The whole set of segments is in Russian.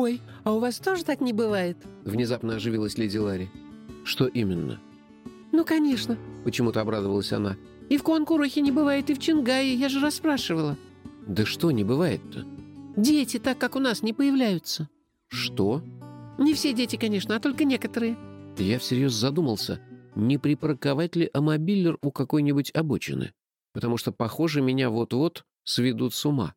«Ой, а у вас тоже так не бывает?» Внезапно оживилась леди Ларри. «Что именно?» «Ну, конечно», — почему-то обрадовалась она. «И в Куанкурухе не бывает, и в Чингае, я же расспрашивала». «Да что не бывает-то?» «Дети так, как у нас, не появляются». «Что?» «Не все дети, конечно, а только некоторые». Я всерьез задумался, не припарковать ли амобилер у какой-нибудь обочины, потому что, похоже, меня вот-вот сведут с ума.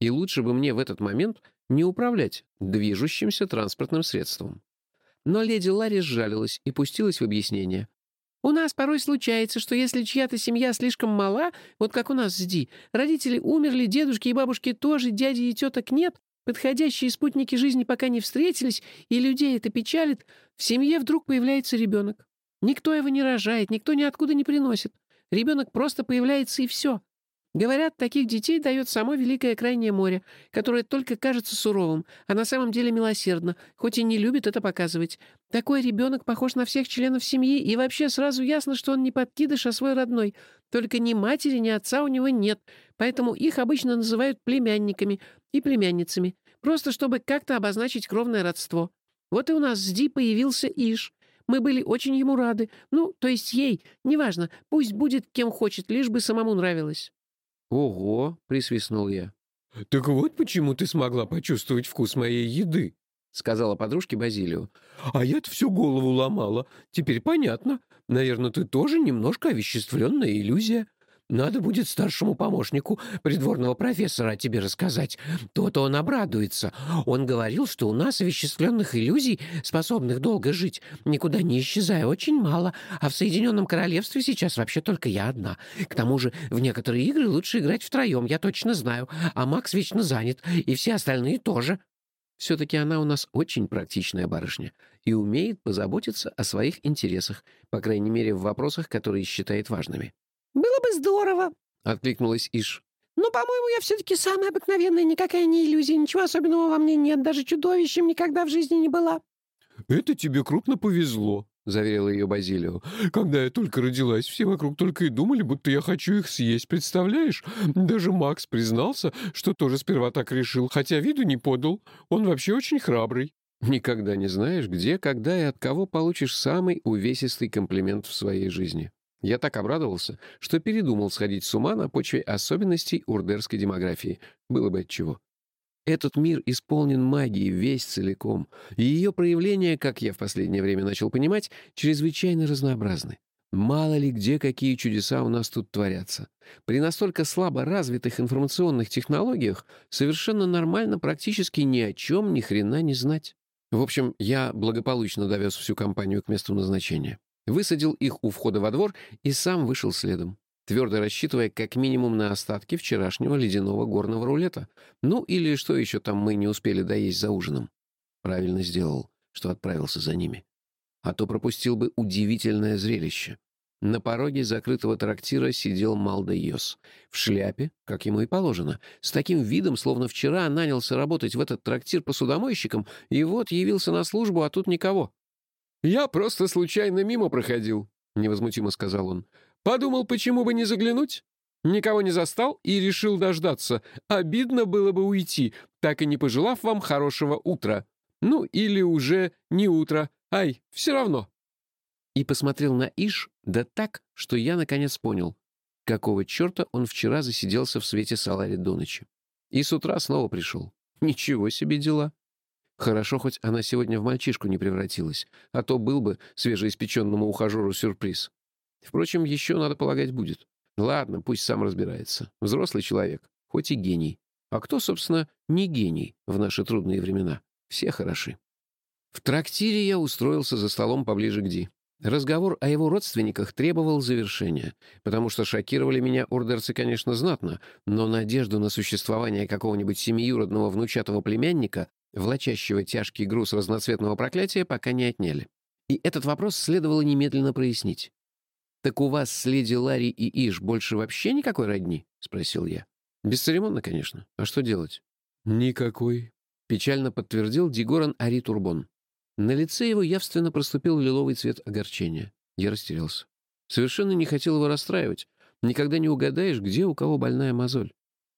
И лучше бы мне в этот момент не управлять движущимся транспортным средством. Но леди Ларри сжалилась и пустилась в объяснение. «У нас порой случается, что если чья-то семья слишком мала, вот как у нас с Ди, родители умерли, дедушки и бабушки тоже, дяди и теток нет, подходящие спутники жизни пока не встретились, и людей это печалит, в семье вдруг появляется ребенок. Никто его не рожает, никто ниоткуда не приносит. Ребенок просто появляется и все. Говорят, таких детей дает само Великое Крайнее море, которое только кажется суровым, а на самом деле милосердно, хоть и не любит это показывать. Такой ребенок похож на всех членов семьи, и вообще сразу ясно, что он не подкидыш, а свой родной. Только ни матери, ни отца у него нет, поэтому их обычно называют племянниками и племянницами, просто чтобы как-то обозначить кровное родство. Вот и у нас с Ди появился Иш. Мы были очень ему рады. Ну, то есть ей, неважно, пусть будет кем хочет, лишь бы самому нравилось». «Ого!» — присвистнул я. «Так вот почему ты смогла почувствовать вкус моей еды», — сказала подружке Базилию. «А я-то всю голову ломала. Теперь понятно. Наверное, ты тоже немножко овеществленная иллюзия. Надо будет старшему помощнику придворного профессора о тебе рассказать. То-то он обрадуется. Он говорил, что у нас овеществленных иллюзий, способных долго жить, никуда не исчезая, очень мало, а в Соединенном Королевстве сейчас вообще только я одна. К тому же в некоторые игры лучше играть втроем, я точно знаю, а Макс вечно занят, и все остальные тоже. Все-таки она у нас очень практичная барышня и умеет позаботиться о своих интересах, по крайней мере, в вопросах, которые считает важными. «Было бы здорово», — откликнулась Иш. «Но, по-моему, я все-таки самая обыкновенная, никакая не иллюзия, ничего особенного во мне нет, даже чудовищем никогда в жизни не была». «Это тебе крупно повезло», — заверила ее Базилио. «Когда я только родилась, все вокруг только и думали, будто я хочу их съесть, представляешь? Даже Макс признался, что тоже сперва так решил, хотя виду не подал. Он вообще очень храбрый». «Никогда не знаешь, где, когда и от кого получишь самый увесистый комплимент в своей жизни», я так обрадовался, что передумал сходить с ума на почве особенностей урдерской демографии. Было бы отчего. Этот мир исполнен магией весь целиком, и ее проявления, как я в последнее время начал понимать, чрезвычайно разнообразны. Мало ли где какие чудеса у нас тут творятся. При настолько слабо развитых информационных технологиях совершенно нормально практически ни о чем ни хрена не знать. В общем, я благополучно довез всю компанию к месту назначения высадил их у входа во двор и сам вышел следом, твердо рассчитывая как минимум на остатки вчерашнего ледяного горного рулета. Ну или что еще там мы не успели доесть за ужином. Правильно сделал, что отправился за ними. А то пропустил бы удивительное зрелище. На пороге закрытого трактира сидел Малда Йос. В шляпе, как ему и положено, с таким видом, словно вчера нанялся работать в этот трактир посудомойщиком, и вот явился на службу, а тут никого. «Я просто случайно мимо проходил», — невозмутимо сказал он. «Подумал, почему бы не заглянуть? Никого не застал и решил дождаться. Обидно было бы уйти, так и не пожелав вам хорошего утра. Ну, или уже не утро. Ай, все равно». И посмотрел на Иш, да так, что я наконец понял, какого черта он вчера засиделся в свете Салари до ночи. И с утра снова пришел. Ничего себе дела. Хорошо, хоть она сегодня в мальчишку не превратилась, а то был бы свежеиспеченному ухажеру сюрприз. Впрочем, еще, надо полагать, будет. Ладно, пусть сам разбирается. Взрослый человек, хоть и гений. А кто, собственно, не гений в наши трудные времена? Все хороши. В трактире я устроился за столом поближе к Ди. Разговор о его родственниках требовал завершения, потому что шокировали меня ордерцы, конечно, знатно, но надежду на существование какого-нибудь семиюродного внучатого племянника влачащего тяжкий груз разноцветного проклятия, пока не отняли. И этот вопрос следовало немедленно прояснить. «Так у вас с леди Ларри и Иш больше вообще никакой родни?» — спросил я. «Бесцеремонно, конечно. А что делать?» «Никакой», — печально подтвердил Дигоран Ари Турбон. На лице его явственно проступил лиловый цвет огорчения. Я растерялся. Совершенно не хотел его расстраивать. Никогда не угадаешь, где у кого больная мозоль.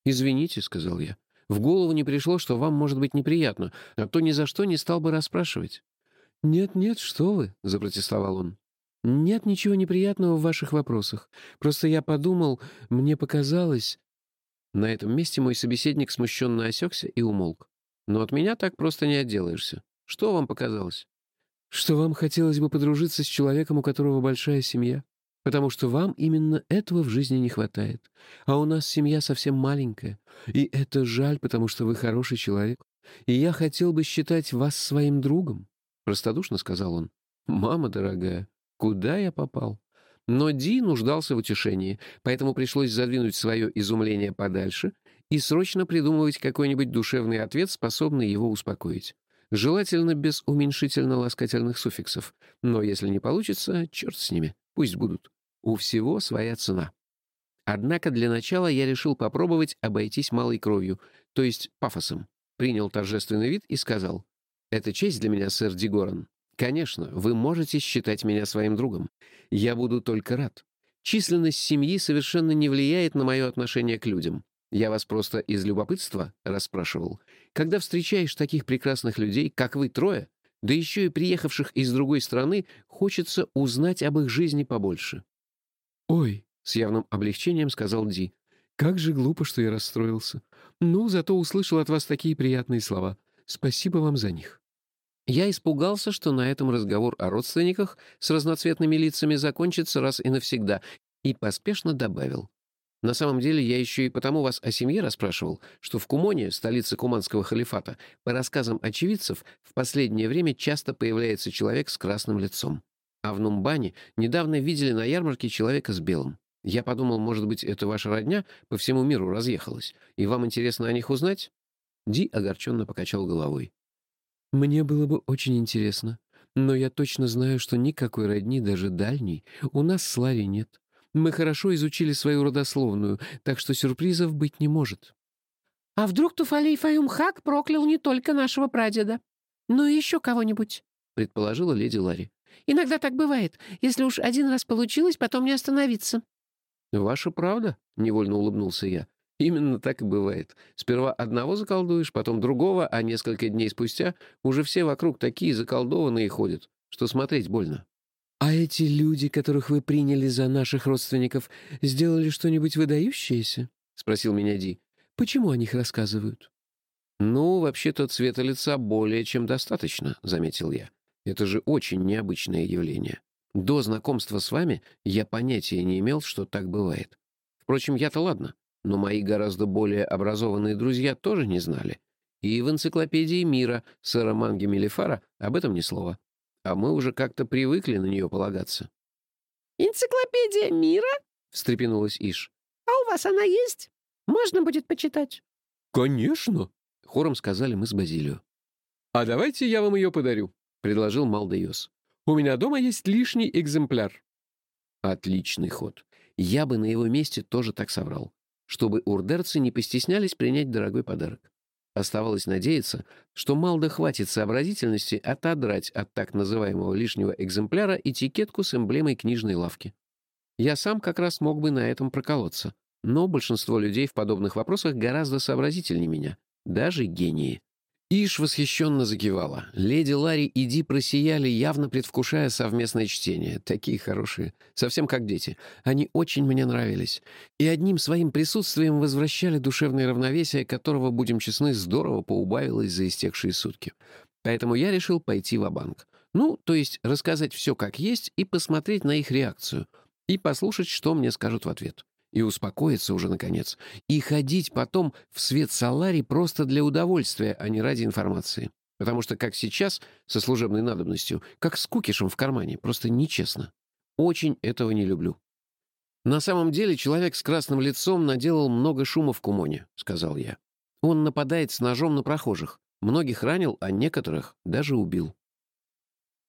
«Извините», — сказал я. В голову не пришло, что вам может быть неприятно, а то ни за что не стал бы расспрашивать». «Нет-нет, что вы», — запротестовал он. «Нет ничего неприятного в ваших вопросах. Просто я подумал, мне показалось...» На этом месте мой собеседник смущенно осекся и умолк. «Но от меня так просто не отделаешься. Что вам показалось?» «Что вам хотелось бы подружиться с человеком, у которого большая семья. Потому что вам именно этого в жизни не хватает. А у нас семья совсем маленькая. И это жаль, потому что вы хороший человек. И я хотел бы считать вас своим другом», — простодушно сказал он. «Мама дорогая, куда я попал?» Но Ди нуждался в утешении, поэтому пришлось задвинуть свое изумление подальше и срочно придумывать какой-нибудь душевный ответ, способный его успокоить. Желательно без уменьшительно-ласкательных суффиксов. Но если не получится, черт с ними, пусть будут. У всего своя цена. Однако для начала я решил попробовать обойтись малой кровью, то есть пафосом. Принял торжественный вид и сказал, «Это честь для меня, сэр Дигоран. Конечно, вы можете считать меня своим другом. Я буду только рад. Численность семьи совершенно не влияет на мое отношение к людям. Я вас просто из любопытства расспрашивал. Когда встречаешь таких прекрасных людей, как вы трое, да еще и приехавших из другой страны, хочется узнать об их жизни побольше». «Ой», — с явным облегчением сказал Ди, — «как же глупо, что я расстроился. Ну, зато услышал от вас такие приятные слова. Спасибо вам за них». Я испугался, что на этом разговор о родственниках с разноцветными лицами закончится раз и навсегда, и поспешно добавил. На самом деле я еще и потому вас о семье расспрашивал, что в Кумоне, столице Куманского халифата, по рассказам очевидцев, в последнее время часто появляется человек с красным лицом. А в Нумбане недавно видели на ярмарке человека с белым. Я подумал, может быть, это ваша родня по всему миру разъехалась, и вам интересно о них узнать?» Ди огорченно покачал головой. Мне было бы очень интересно, но я точно знаю, что никакой родни, даже дальней, у нас с Ларри нет. Мы хорошо изучили свою родословную, так что сюрпризов быть не может». «А вдруг Туфалей Фаюмхак проклял не только нашего прадеда, но и еще кого-нибудь?» — предположила леди Ларри. «Иногда так бывает. Если уж один раз получилось, потом не остановиться». «Ваша правда?» — невольно улыбнулся я. Именно так и бывает. Сперва одного заколдуешь, потом другого, а несколько дней спустя уже все вокруг такие заколдованные ходят, что смотреть больно. «А эти люди, которых вы приняли за наших родственников, сделали что-нибудь выдающееся?» — спросил меня Ди. «Почему о них рассказывают?» «Ну, вообще-то цвета лица более чем достаточно», — заметил я. «Это же очень необычное явление. До знакомства с вами я понятия не имел, что так бывает. Впрочем, я-то ладно. Но мои гораздо более образованные друзья тоже не знали. И в энциклопедии мира сэра Манги Мелифара об этом ни слова. А мы уже как-то привыкли на нее полагаться. «Энциклопедия мира?» — встрепенулась Иш. «А у вас она есть? Можно будет почитать?» «Конечно!» — хором сказали мы с Базилио. «А давайте я вам ее подарю», — предложил Малдеос. «У меня дома есть лишний экземпляр». Отличный ход. Я бы на его месте тоже так соврал чтобы урдерцы не постеснялись принять дорогой подарок. Оставалось надеяться, что Малда хватит сообразительности отодрать от так называемого лишнего экземпляра этикетку с эмблемой книжной лавки. Я сам как раз мог бы на этом проколоться, но большинство людей в подобных вопросах гораздо сообразительнее меня, даже гении. Иш восхищенно закивала. Леди Ларри и Ди просияли, явно предвкушая совместное чтение. Такие хорошие. Совсем как дети. Они очень мне нравились. И одним своим присутствием возвращали душевное равновесие, которого, будем честны, здорово поубавилось за истекшие сутки. Поэтому я решил пойти в банк Ну, то есть рассказать все как есть и посмотреть на их реакцию. И послушать, что мне скажут в ответ и успокоиться уже, наконец, и ходить потом в свет Салари просто для удовольствия, а не ради информации. Потому что, как сейчас, со служебной надобностью, как с кукишем в кармане, просто нечестно. Очень этого не люблю. «На самом деле человек с красным лицом наделал много шума в Кумоне», — сказал я. «Он нападает с ножом на прохожих, многих ранил, а некоторых даже убил».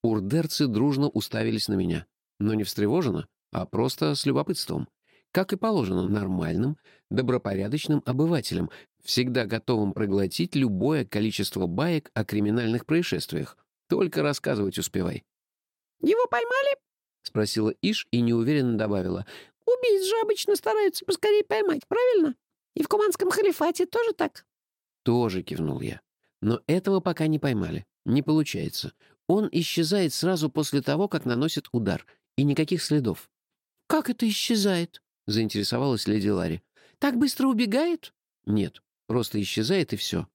Урдерцы дружно уставились на меня, но не встревоженно, а просто с любопытством как и положено нормальным, добропорядочным обывателям, всегда готовым проглотить любое количество баек о криминальных происшествиях. Только рассказывать успевай. «Его поймали?» — спросила Иш и неуверенно добавила. «Убийц же обычно стараются поскорее поймать, правильно? И в Куманском халифате тоже так?» Тоже кивнул я. Но этого пока не поймали. Не получается. Он исчезает сразу после того, как наносит удар. И никаких следов. «Как это исчезает?» — заинтересовалась леди Ларри. «Так быстро убегает?» «Нет, просто исчезает и все».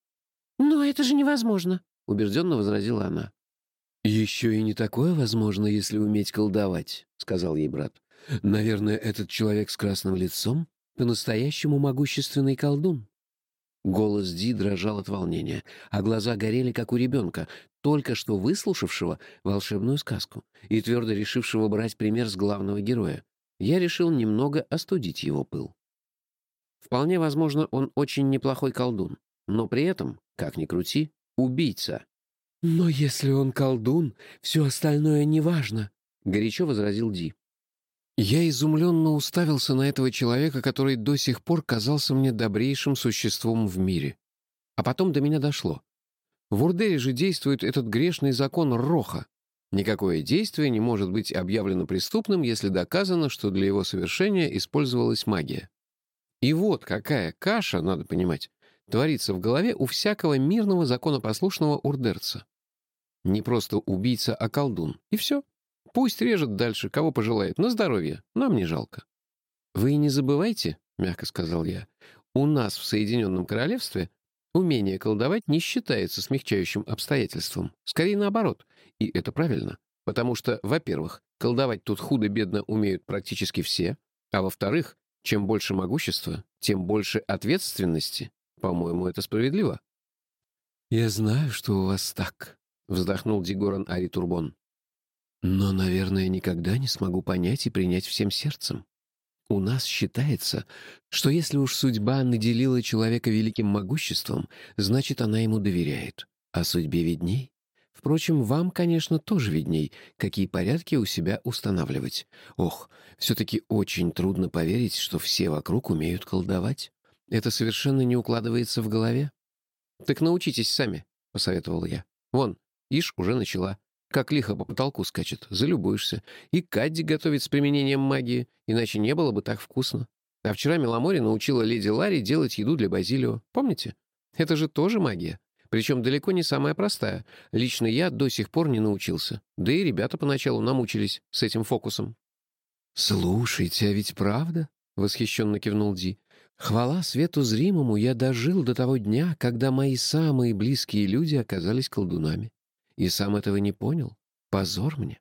«Но это же невозможно», — убежденно возразила она. «Еще и не такое возможно, если уметь колдовать», — сказал ей брат. «Наверное, этот человек с красным лицом по-настоящему могущественный колдун». Голос Ди дрожал от волнения, а глаза горели, как у ребенка, только что выслушавшего волшебную сказку и твердо решившего брать пример с главного героя. Я решил немного остудить его пыл. Вполне возможно, он очень неплохой колдун, но при этом, как ни крути, убийца. «Но если он колдун, все остальное неважно», — горячо возразил Ди. Я изумленно уставился на этого человека, который до сих пор казался мне добрейшим существом в мире. А потом до меня дошло. В Урдере же действует этот грешный закон Роха. Никакое действие не может быть объявлено преступным, если доказано, что для его совершения использовалась магия. И вот какая каша, надо понимать, творится в голове у всякого мирного законопослушного урдерца. Не просто убийца, а колдун. И все. Пусть режет дальше, кого пожелает. На здоровье. Нам не жалко. «Вы не забывайте», — мягко сказал я, «у нас в Соединенном Королевстве умение колдовать не считается смягчающим обстоятельством. Скорее наоборот. И это правильно. Потому что, во-первых, колдовать тут худо-бедно умеют практически все, а во-вторых, чем больше могущества, тем больше ответственности. По-моему, это справедливо. «Я знаю, что у вас так», — вздохнул Дигоран Ари Турбон. «Но, наверное, никогда не смогу понять и принять всем сердцем. У нас считается, что если уж судьба наделила человека великим могуществом, значит, она ему доверяет. А судьбе видней. Впрочем, вам, конечно, тоже видней, какие порядки у себя устанавливать. Ох, все-таки очень трудно поверить, что все вокруг умеют колдовать. Это совершенно не укладывается в голове. «Так научитесь сами», — посоветовал я. «Вон, Иш уже начала. Как лихо по потолку скачет, залюбуешься. И Кадди готовит с применением магии, иначе не было бы так вкусно. А вчера Меломори научила леди Ларри делать еду для Базилио. Помните? Это же тоже магия. Причем далеко не самая простая. Лично я до сих пор не научился. Да и ребята поначалу намучились с этим фокусом. «Слушайте, а ведь правда?» — восхищенно кивнул Ди. «Хвала свету зримому, я дожил до того дня, когда мои самые близкие люди оказались колдунами. И сам этого не понял. Позор мне».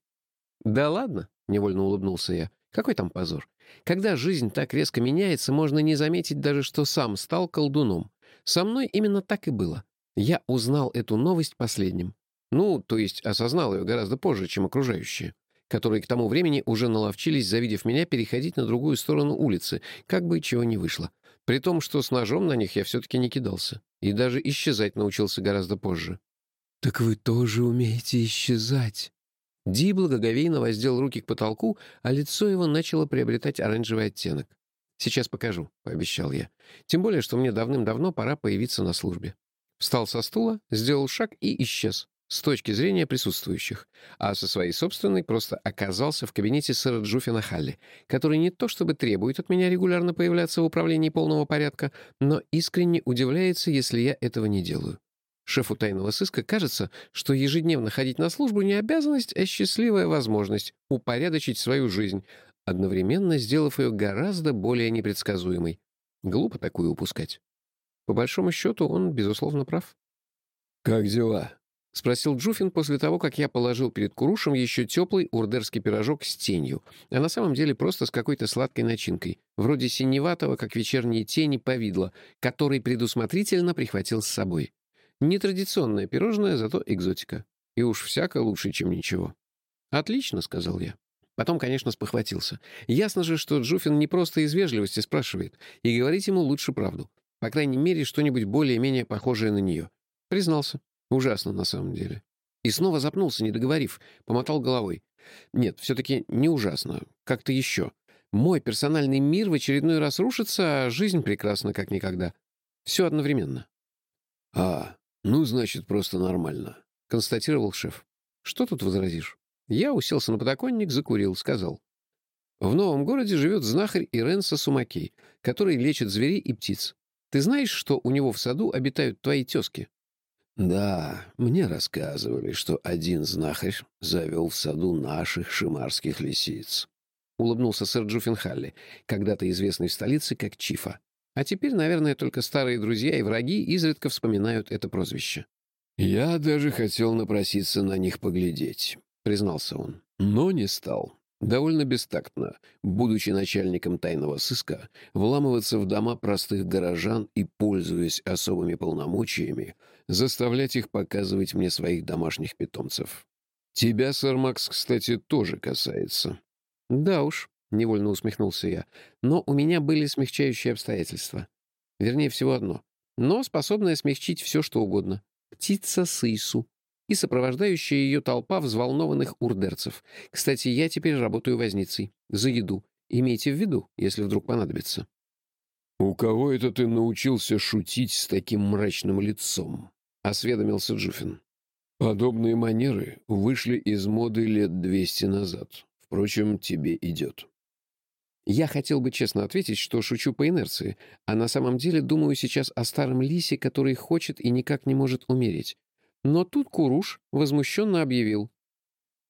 «Да ладно», — невольно улыбнулся я. «Какой там позор? Когда жизнь так резко меняется, можно не заметить даже, что сам стал колдуном. Со мной именно так и было. Я узнал эту новость последним. Ну, то есть осознал ее гораздо позже, чем окружающие, которые к тому времени уже наловчились, завидев меня, переходить на другую сторону улицы, как бы чего не вышло. При том, что с ножом на них я все-таки не кидался. И даже исчезать научился гораздо позже. «Так вы тоже умеете исчезать?» Ди благоговейно воздел руки к потолку, а лицо его начало приобретать оранжевый оттенок. «Сейчас покажу», — пообещал я. «Тем более, что мне давным-давно пора появиться на службе». Встал со стула, сделал шаг и исчез, с точки зрения присутствующих, а со своей собственной просто оказался в кабинете сэра Джуфина Халли, который не то чтобы требует от меня регулярно появляться в управлении полного порядка, но искренне удивляется, если я этого не делаю. Шефу тайного сыска кажется, что ежедневно ходить на службу не обязанность, а счастливая возможность упорядочить свою жизнь, одновременно сделав ее гораздо более непредсказуемой. Глупо такую упускать. По большому счету, он, безусловно, прав. «Как дела?» — спросил Джуфин после того, как я положил перед Курушем еще теплый урдерский пирожок с тенью, а на самом деле просто с какой-то сладкой начинкой, вроде синеватого, как вечерние тени, повидла, который предусмотрительно прихватил с собой. Нетрадиционное пирожное, зато экзотика. И уж всяко лучше, чем ничего. «Отлично», — сказал я. Потом, конечно, спохватился. Ясно же, что Джуфин не просто из вежливости спрашивает, и говорить ему лучше правду. По крайней мере, что-нибудь более-менее похожее на нее. Признался. Ужасно, на самом деле. И снова запнулся, не договорив, помотал головой. Нет, все-таки не ужасно. Как-то еще. Мой персональный мир в очередной раз рушится, а жизнь прекрасна, как никогда. Все одновременно. «А, ну, значит, просто нормально», — констатировал шеф. «Что тут возразишь?» Я уселся на подоконник, закурил, сказал. В новом городе живет знахарь Иренса Сумакей, который лечит зверей и птиц. Ты знаешь, что у него в саду обитают твои тезки?» «Да, мне рассказывали, что один знахарь завел в саду наших шимарских лисиц», — улыбнулся сэр Джуффенхалли, когда-то известный в столице как Чифа. А теперь, наверное, только старые друзья и враги изредка вспоминают это прозвище. «Я даже хотел напроситься на них поглядеть», — признался он, — «но не стал. Довольно бестактно, будучи начальником тайного сыска, вламываться в дома простых горожан и, пользуясь особыми полномочиями, заставлять их показывать мне своих домашних питомцев. Тебя, сэр Макс, кстати, тоже касается. Да уж, невольно усмехнулся я, но у меня были смягчающие обстоятельства. Вернее, всего одно. Но способное смягчить все, что угодно. Птица Сысу и сопровождающая ее толпа взволнованных урдерцев. Кстати, я теперь работаю возницей. За еду. Имейте в виду, если вдруг понадобится. «У кого это ты научился шутить с таким мрачным лицом?» — осведомился Джуфин. «Подобные манеры вышли из моды лет двести назад. Впрочем, тебе идет». Я хотел бы честно ответить, что шучу по инерции, а на самом деле думаю сейчас о старом лисе, который хочет и никак не может умереть. Но тут Куруш возмущенно объявил.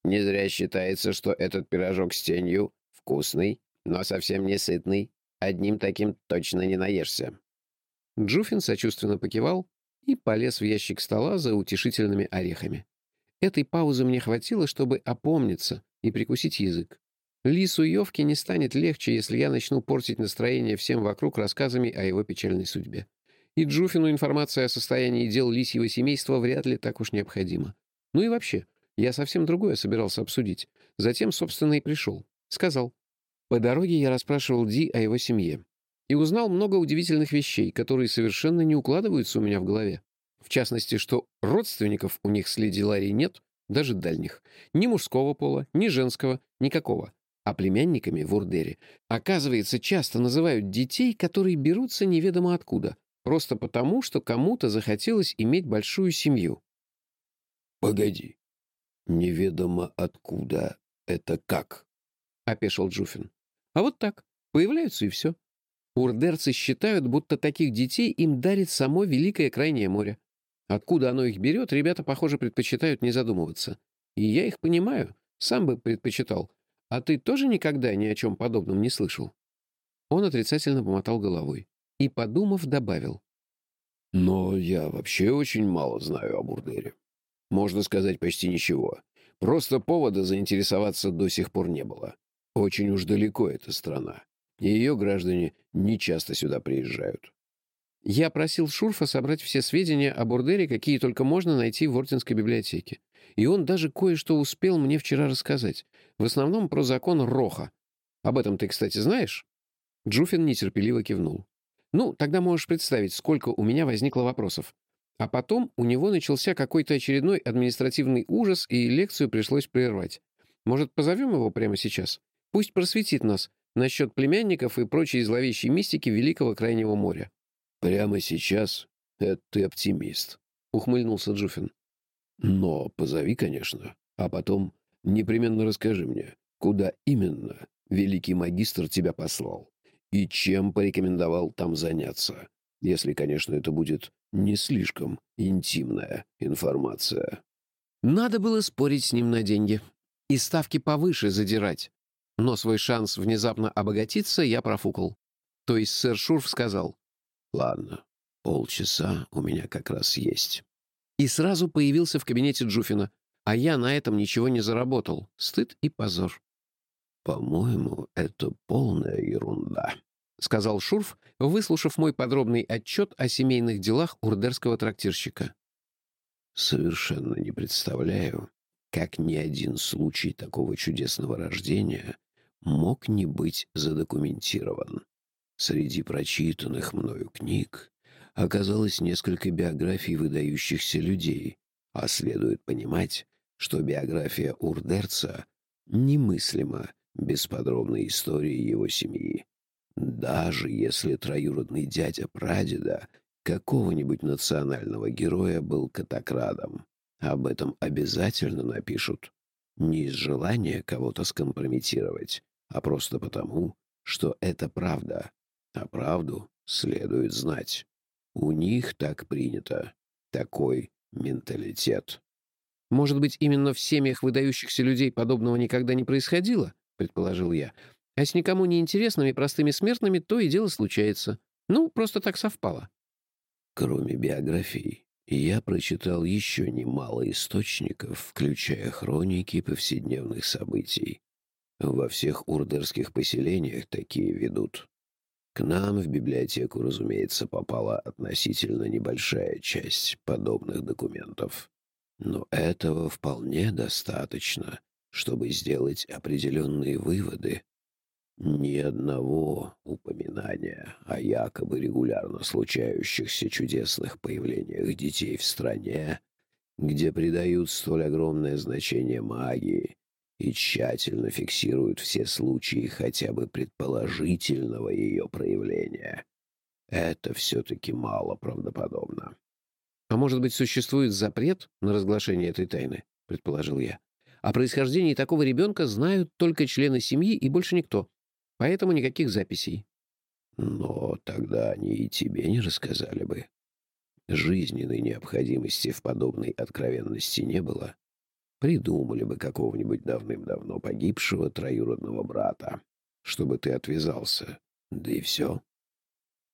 «Не зря считается, что этот пирожок с тенью вкусный, но совсем не сытный. Одним таким точно не наешься». Джуфин сочувственно покивал и полез в ящик стола за утешительными орехами. Этой паузы мне хватило, чтобы опомниться и прикусить язык. Лису Йовке не станет легче, если я начну портить настроение всем вокруг рассказами о его печальной судьбе. И Джуфину информация о состоянии дел лисьего семейства вряд ли так уж необходима. Ну и вообще, я совсем другое собирался обсудить. Затем, собственно, и пришел. Сказал. По дороге я расспрашивал Ди о его семье. И узнал много удивительных вещей, которые совершенно не укладываются у меня в голове. В частности, что родственников у них с Леди Ларри нет, даже дальних. Ни мужского пола, ни женского, никакого. А племянниками в Урдере, оказывается, часто называют детей, которые берутся неведомо откуда. Просто потому, что кому-то захотелось иметь большую семью. «Погоди. Неведомо откуда это как?» — опешил Джуфин. «А вот так. Появляются и все. Урдерцы считают, будто таких детей им дарит само Великое Крайнее море. Откуда оно их берет, ребята, похоже, предпочитают не задумываться. И я их понимаю, сам бы предпочитал. А ты тоже никогда ни о чем подобном не слышал?» Он отрицательно помотал головой и, подумав, добавил. «Но я вообще очень мало знаю о Бурдере. Можно сказать, почти ничего. Просто повода заинтересоваться до сих пор не было. Очень уж далеко эта страна. И ее граждане не часто сюда приезжают. Я просил Шурфа собрать все сведения о Бурдере, какие только можно найти в Орденской библиотеке. И он даже кое-что успел мне вчера рассказать. В основном про закон Роха. Об этом ты, кстати, знаешь?» Джуфин нетерпеливо кивнул. Ну, тогда можешь представить, сколько у меня возникло вопросов. А потом у него начался какой-то очередной административный ужас, и лекцию пришлось прервать. Может, позовем его прямо сейчас? Пусть просветит нас насчет племянников и прочей зловещей мистики Великого Крайнего моря. «Прямо сейчас? Это ты оптимист», — ухмыльнулся Джуфин. «Но позови, конечно, а потом непременно расскажи мне, куда именно великий магистр тебя послал и чем порекомендовал там заняться, если, конечно, это будет не слишком интимная информация. Надо было спорить с ним на деньги и ставки повыше задирать. Но свой шанс внезапно обогатиться я профукал. То есть сэр Шурф сказал, «Ладно, полчаса у меня как раз есть». И сразу появился в кабинете Джуфина, а я на этом ничего не заработал. Стыд и позор. «По-моему, это полная ерунда», — сказал Шурф, выслушав мой подробный отчет о семейных делах урдерского трактирщика. «Совершенно не представляю, как ни один случай такого чудесного рождения мог не быть задокументирован. Среди прочитанных мною книг оказалось несколько биографий выдающихся людей, а следует понимать, что биография Урдерца немыслима без подробной истории его семьи. Даже если троюродный дядя прадеда какого-нибудь национального героя был катакрадом, об этом обязательно напишут. Не из желания кого-то скомпрометировать, а просто потому, что это правда, а правду следует знать. У них так принято. Такой менталитет. Может быть, именно в семьях выдающихся людей подобного никогда не происходило, предположил я. А с никому не интересными простыми смертными то и дело случается. Ну, просто так совпало. Кроме биографий, я прочитал еще немало источников, включая хроники повседневных событий. Во всех урдерских поселениях такие ведут. К нам в библиотеку, разумеется, попала относительно небольшая часть подобных документов. Но этого вполне достаточно, чтобы сделать определенные выводы. Ни одного упоминания о якобы регулярно случающихся чудесных появлениях детей в стране, где придают столь огромное значение магии и тщательно фиксируют все случаи хотя бы предположительного ее проявления. Это все-таки мало правдоподобно. «А может быть, существует запрет на разглашение этой тайны?» — предположил я. «О происхождении такого ребенка знают только члены семьи и больше никто. Поэтому никаких записей». «Но тогда они и тебе не рассказали бы. Жизненной необходимости в подобной откровенности не было. Придумали бы какого-нибудь давным-давно погибшего троюродного брата, чтобы ты отвязался. Да и все.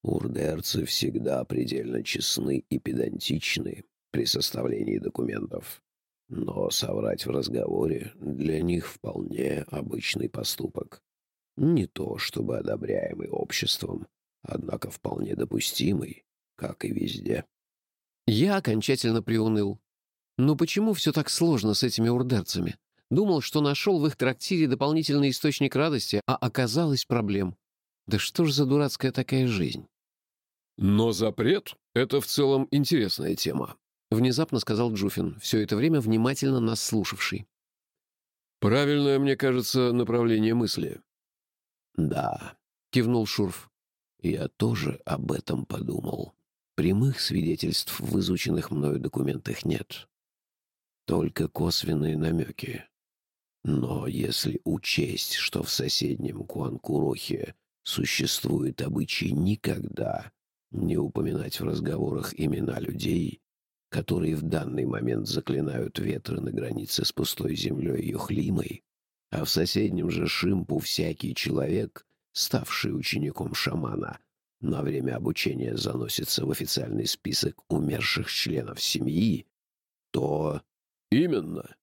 Урдерцы всегда предельно честны и педантичны при составлении документов. Но соврать в разговоре для них вполне обычный поступок. Не то чтобы одобряемый обществом, однако вполне допустимый, как и везде. Я окончательно приуныл. Но почему все так сложно с этими урдерцами? Думал, что нашел в их трактире дополнительный источник радости, а оказалось проблем. Да что ж за дурацкая такая жизнь? Но запрет — это в целом интересная тема, — внезапно сказал Джуфин, все это время внимательно нас слушавший. Правильное, мне кажется, направление мысли. «Да», — кивнул Шурф. «Я тоже об этом подумал. Прямых свидетельств в изученных мною документах нет. Только косвенные намеки. Но если учесть, что в соседнем Куанкурохе существует обычай никогда не упоминать в разговорах имена людей, которые в данный момент заклинают ветры на границе с пустой землей Юхлимой, а в соседнем же Шимпу всякий человек, ставший учеником шамана, на время обучения заносится в официальный список умерших членов семьи, то... Именно.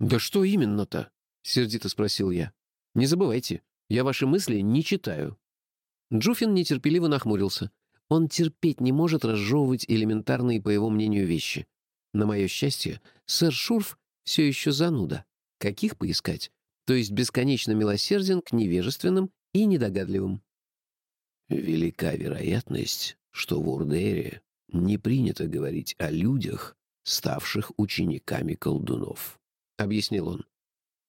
«Да что именно-то?» — сердито спросил я. «Не забывайте, я ваши мысли не читаю». Джуфин нетерпеливо нахмурился. Он терпеть не может разжевывать элементарные, по его мнению, вещи. На мое счастье, сэр Шурф все еще зануда. Каких поискать? То есть бесконечно милосерден к невежественным и недогадливым. Велика вероятность, что в Урдере не принято говорить о людях, ставших учениками колдунов, — объяснил он.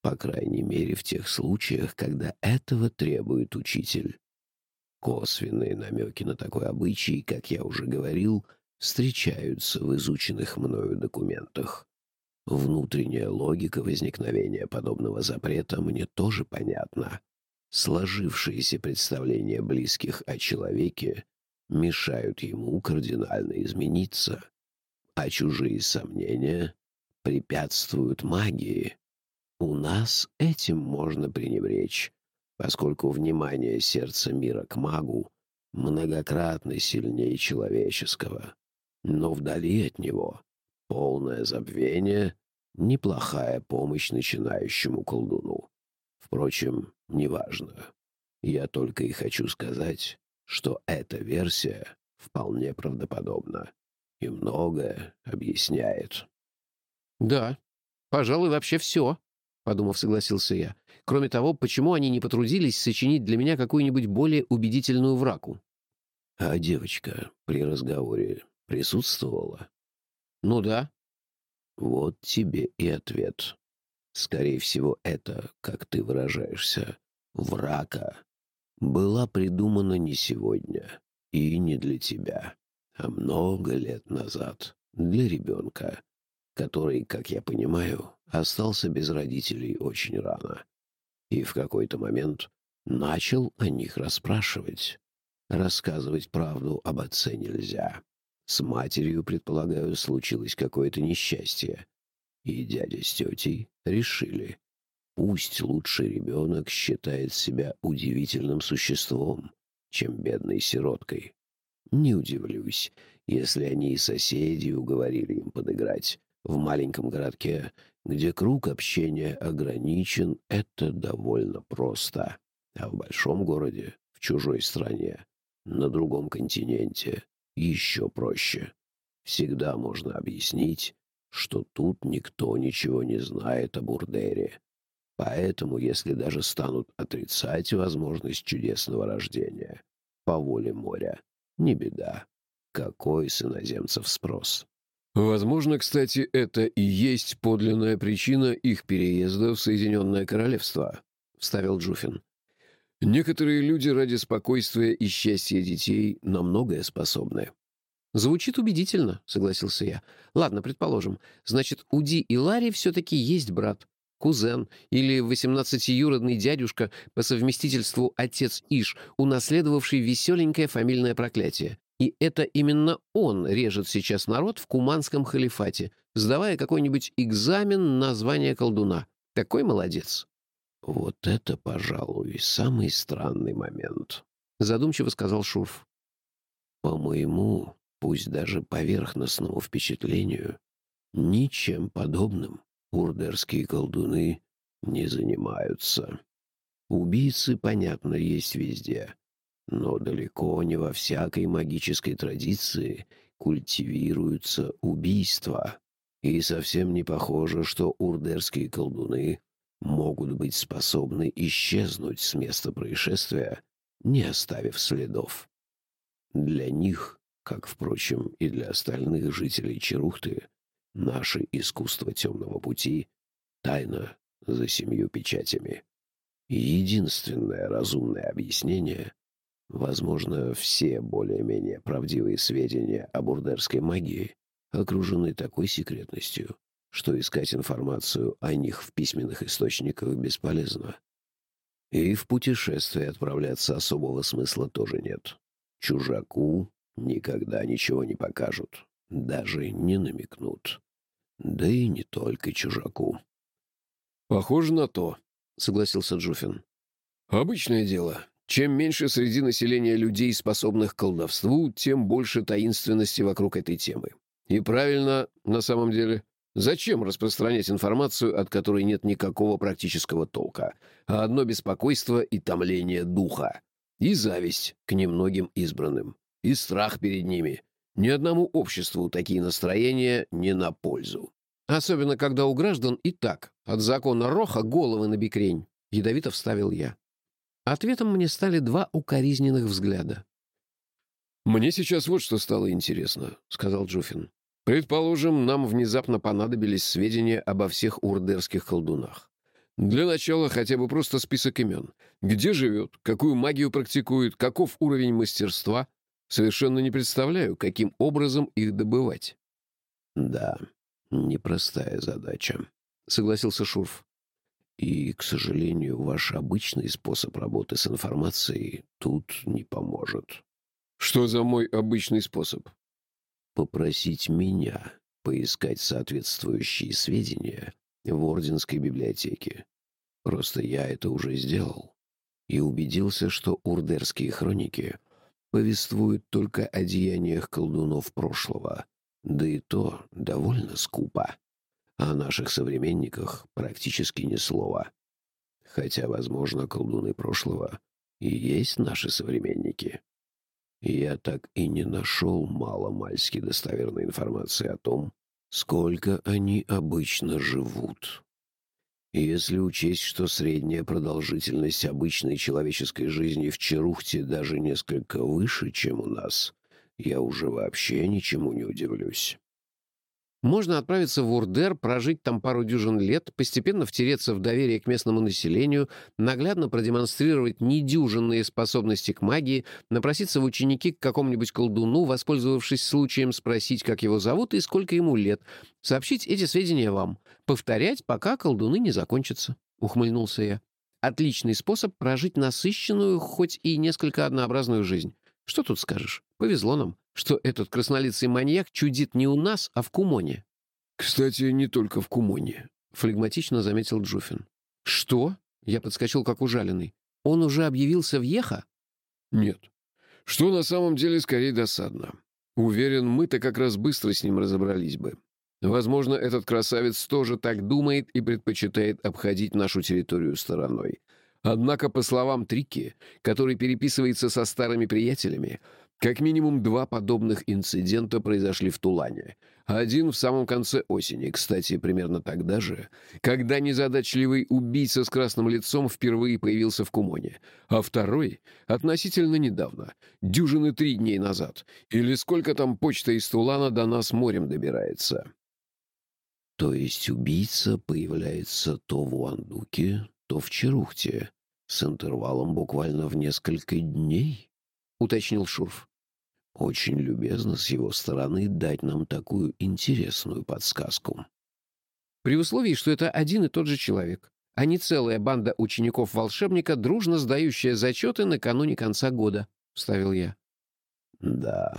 По крайней мере, в тех случаях, когда этого требует учитель. Косвенные намеки на такой обычай, как я уже говорил, встречаются в изученных мною документах. Внутренняя логика возникновения подобного запрета мне тоже понятна. Сложившиеся представления близких о человеке мешают ему кардинально измениться, а чужие сомнения препятствуют магии. У нас этим можно пренебречь, поскольку внимание сердца мира к магу многократно сильнее человеческого. Но вдали от него полное забвение — неплохая помощь начинающему колдуну. Впрочем, неважно. Я только и хочу сказать, что эта версия вполне правдоподобна и многое объясняет. «Да, пожалуй, вообще все», — подумав, согласился я. «Кроме того, почему они не потрудились сочинить для меня какую-нибудь более убедительную враку?» «А девочка при разговоре присутствовала?» «Ну да». «Вот тебе и ответ. Скорее всего, это, как ты выражаешься, врака, была придумана не сегодня и не для тебя, а много лет назад для ребенка, который, как я понимаю, остался без родителей очень рано и в какой-то момент начал о них расспрашивать. Рассказывать правду об отце нельзя. С матерью, предполагаю, случилось какое-то несчастье. И дядя с тетей решили, пусть лучший ребенок считает себя удивительным существом, чем бедной сироткой. Не удивлюсь, если они и соседи уговорили им подыграть. В маленьком городке, где круг общения ограничен, это довольно просто. А в большом городе, в чужой стране, на другом континенте, еще проще. Всегда можно объяснить, что тут никто ничего не знает о Бурдере. Поэтому, если даже станут отрицать возможность чудесного рождения по воле моря, не беда. Какой с иноземцев спрос? Возможно, кстати, это и есть подлинная причина их переезда в Соединенное Королевство, — вставил Джуфин. Некоторые люди ради спокойствия и счастья детей на многое способны. «Звучит убедительно», — согласился я. «Ладно, предположим. Значит, у Ди и Ларри все-таки есть брат, кузен или восемнадцатиюродный дядюшка по совместительству отец Иш, унаследовавший веселенькое фамильное проклятие. И это именно он режет сейчас народ в Куманском халифате, сдавая какой-нибудь экзамен на звание колдуна. Такой молодец». «Вот это, пожалуй, самый странный момент», — задумчиво сказал Шурф. «По моему, пусть даже поверхностному впечатлению, ничем подобным урдерские колдуны не занимаются. Убийцы, понятно, есть везде, но далеко не во всякой магической традиции культивируются убийства. И совсем не похоже, что урдерские колдуны могут быть способны исчезнуть с места происшествия, не оставив следов. Для них, как, впрочем, и для остальных жителей Черухты, наше искусство темного пути — тайна за семью печатями. Единственное разумное объяснение — возможно, все более-менее правдивые сведения о бурдерской магии окружены такой секретностью, что искать информацию о них в письменных источниках бесполезно. И в путешествие отправляться особого смысла тоже нет. Чужаку никогда ничего не покажут, даже не намекнут. Да и не только чужаку. «Похоже на то», — согласился Джуфин. «Обычное дело. Чем меньше среди населения людей, способных к колдовству, тем больше таинственности вокруг этой темы. И правильно, на самом деле, Зачем распространять информацию, от которой нет никакого практического толка, а одно беспокойство и томление духа? И зависть к немногим избранным, и страх перед ними. Ни одному обществу такие настроения не на пользу. Особенно, когда у граждан и так от закона Роха головы на бикрень, ядовито вставил я. Ответом мне стали два укоризненных взгляда. «Мне сейчас вот что стало интересно», — сказал Джуфин. Предположим, нам внезапно понадобились сведения обо всех урдерских колдунах. Для начала хотя бы просто список имен. Где живет, какую магию практикует, каков уровень мастерства. Совершенно не представляю, каким образом их добывать. «Да, непростая задача», — согласился Шурф. «И, к сожалению, ваш обычный способ работы с информацией тут не поможет». «Что за мой обычный способ?» попросить меня поискать соответствующие сведения в Орденской библиотеке. Просто я это уже сделал и убедился, что урдерские хроники повествуют только о деяниях колдунов прошлого, да и то довольно скупо. О наших современниках практически ни слова. Хотя, возможно, колдуны прошлого и есть наши современники я так и не нашел маломальски достоверной информации о том, сколько они обычно живут. если учесть, что средняя продолжительность обычной человеческой жизни в Черухте даже несколько выше, чем у нас, я уже вообще ничему не удивлюсь. Можно отправиться в Урдер, прожить там пару дюжин лет, постепенно втереться в доверие к местному населению, наглядно продемонстрировать недюжинные способности к магии, напроситься в ученики к какому-нибудь колдуну, воспользовавшись случаем спросить, как его зовут и сколько ему лет, сообщить эти сведения вам, повторять, пока колдуны не закончатся, — ухмыльнулся я. Отличный способ прожить насыщенную, хоть и несколько однообразную жизнь. Что тут скажешь? Повезло нам, что этот краснолицый маньяк чудит не у нас, а в Кумоне. «Кстати, не только в Кумоне», — флегматично заметил Джуфин. «Что?» — я подскочил как ужаленный. «Он уже объявился в Еха?» «Нет. Что на самом деле скорее досадно. Уверен, мы-то как раз быстро с ним разобрались бы. Возможно, этот красавец тоже так думает и предпочитает обходить нашу территорию стороной. Однако, по словам Трики, который переписывается со старыми приятелями, как минимум два подобных инцидента произошли в Тулане. Один в самом конце осени, кстати, примерно тогда же, когда незадачливый убийца с красным лицом впервые появился в Кумоне, а второй — относительно недавно, дюжины три дней назад, или сколько там почта из Тулана до нас морем добирается. То есть убийца появляется то в Уандуке, то в Черухте, с интервалом буквально в несколько дней? — уточнил Шурф. «Очень любезно с его стороны дать нам такую интересную подсказку». «При условии, что это один и тот же человек, а не целая банда учеников-волшебника, дружно сдающая зачеты накануне конца года», — вставил я. «Да,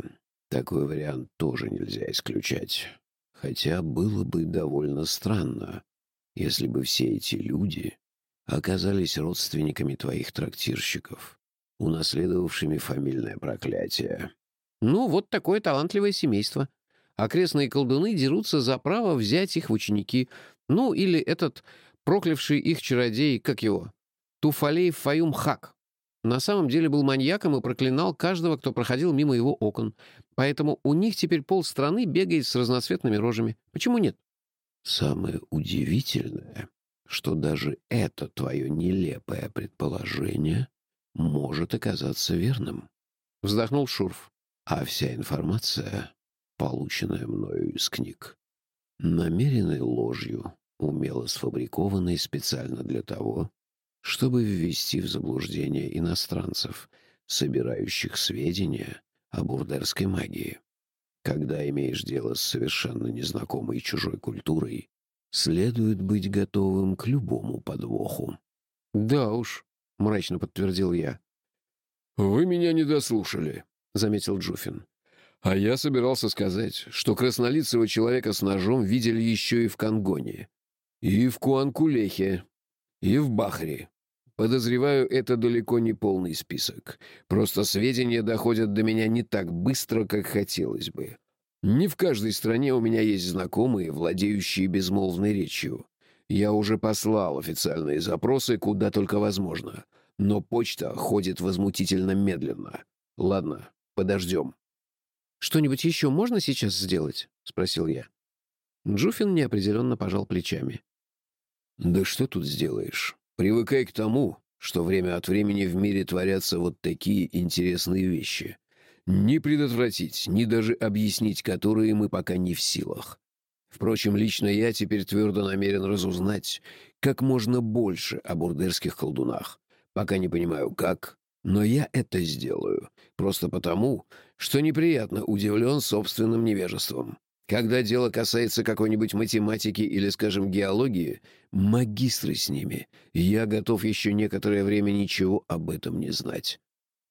такой вариант тоже нельзя исключать. Хотя было бы довольно странно, если бы все эти люди оказались родственниками твоих трактирщиков» унаследовавшими фамильное проклятие. Ну, вот такое талантливое семейство. Окрестные колдуны дерутся за право взять их в ученики. Ну, или этот проклявший их чародей, как его, Туфалей Фаюм Хак. На самом деле был маньяком и проклинал каждого, кто проходил мимо его окон. Поэтому у них теперь полстраны бегает с разноцветными рожами. Почему нет? Самое удивительное, что даже это твое нелепое предположение может оказаться верным. Вздохнул Шурф. А вся информация, полученная мною из книг, намеренной ложью, умело сфабрикованной специально для того, чтобы ввести в заблуждение иностранцев, собирающих сведения о бурдерской магии. Когда имеешь дело с совершенно незнакомой чужой культурой, следует быть готовым к любому подвоху. Да уж, — мрачно подтвердил я. «Вы меня не дослушали», — заметил Джуфин. «А я собирался сказать, что краснолицего человека с ножом видели еще и в Конгоне, и в Куанкулехе, и в Бахре. Подозреваю, это далеко не полный список. Просто сведения доходят до меня не так быстро, как хотелось бы. Не в каждой стране у меня есть знакомые, владеющие безмолвной речью. Я уже послал официальные запросы куда только возможно, но почта ходит возмутительно медленно. Ладно, подождем. «Что-нибудь еще можно сейчас сделать?» — спросил я. Джуфин неопределенно пожал плечами. «Да что тут сделаешь? Привыкай к тому, что время от времени в мире творятся вот такие интересные вещи. Ни предотвратить, ни даже объяснить которые мы пока не в силах. Впрочем, лично я теперь твердо намерен разузнать как можно больше о бурдерских колдунах. Пока не понимаю, как, но я это сделаю. Просто потому, что неприятно удивлен собственным невежеством. Когда дело касается какой-нибудь математики или, скажем, геологии, магистры с ними, я готов еще некоторое время ничего об этом не знать.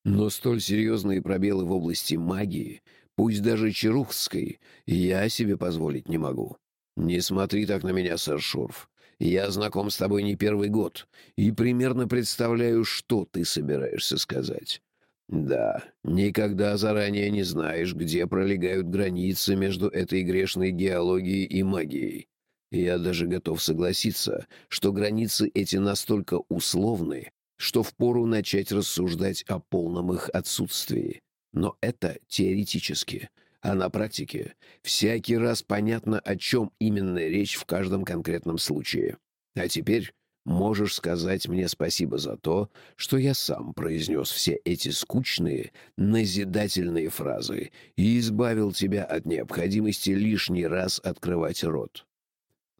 Но столь серьезные пробелы в области магии пусть даже Черухской, я себе позволить не могу. Не смотри так на меня, сэр Шурф. Я знаком с тобой не первый год и примерно представляю, что ты собираешься сказать. Да, никогда заранее не знаешь, где пролегают границы между этой грешной геологией и магией. Я даже готов согласиться, что границы эти настолько условны, что впору начать рассуждать о полном их отсутствии. Но это теоретически, а на практике всякий раз понятно, о чем именно речь в каждом конкретном случае. А теперь можешь сказать мне спасибо за то, что я сам произнес все эти скучные, назидательные фразы и избавил тебя от необходимости лишний раз открывать рот.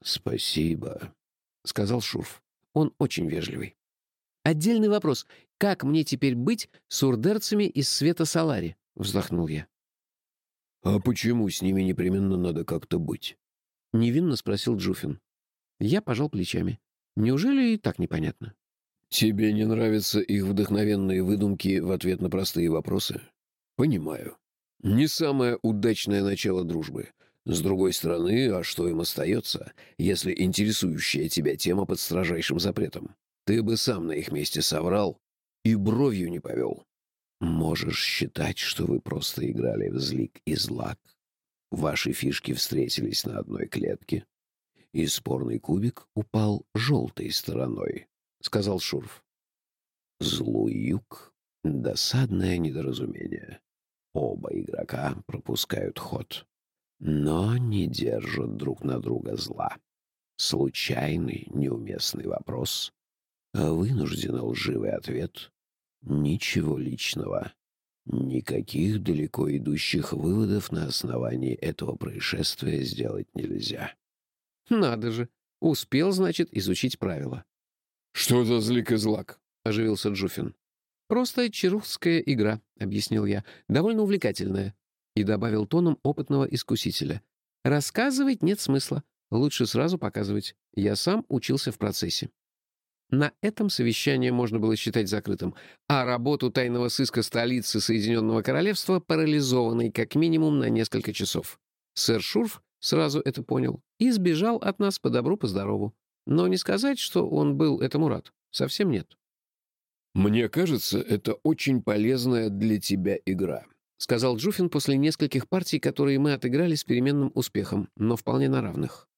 «Спасибо», — сказал Шурф. Он очень вежливый. «Отдельный вопрос. Как мне теперь быть с урдерцами из света Салари?» — вздохнул я. «А почему с ними непременно надо как-то быть?» — невинно спросил Джуфин. Я пожал плечами. Неужели и так непонятно? «Тебе не нравятся их вдохновенные выдумки в ответ на простые вопросы?» «Понимаю. Не самое удачное начало дружбы. С другой стороны, а что им остается, если интересующая тебя тема под строжайшим запретом? Ты бы сам на их месте соврал и бровью не повел. Можешь считать, что вы просто играли в злик и злак. Ваши фишки встретились на одной клетке, и спорный кубик упал желтой стороной, — сказал Шурф. Злой юг — досадное недоразумение. Оба игрока пропускают ход, но не держат друг на друга зла. Случайный, неуместный вопрос, а вынужденно лживый ответ — ничего личного. Никаких далеко идущих выводов на основании этого происшествия сделать нельзя. Надо же. Успел, значит, изучить правила. «Что за злик и злак?» — оживился Джуфин. «Просто чарухская игра», — объяснил я. «Довольно увлекательная». И добавил тоном опытного искусителя. «Рассказывать нет смысла. Лучше сразу показывать. Я сам учился в процессе». На этом совещание можно было считать закрытым, а работу тайного сыска столицы Соединенного Королевства парализованной как минимум на несколько часов. Сэр Шурф сразу это понял и сбежал от нас по добру, по здорову. Но не сказать, что он был этому рад. Совсем нет. «Мне кажется, это очень полезная для тебя игра», — сказал Джуфин после нескольких партий, которые мы отыграли с переменным успехом, но вполне на равных.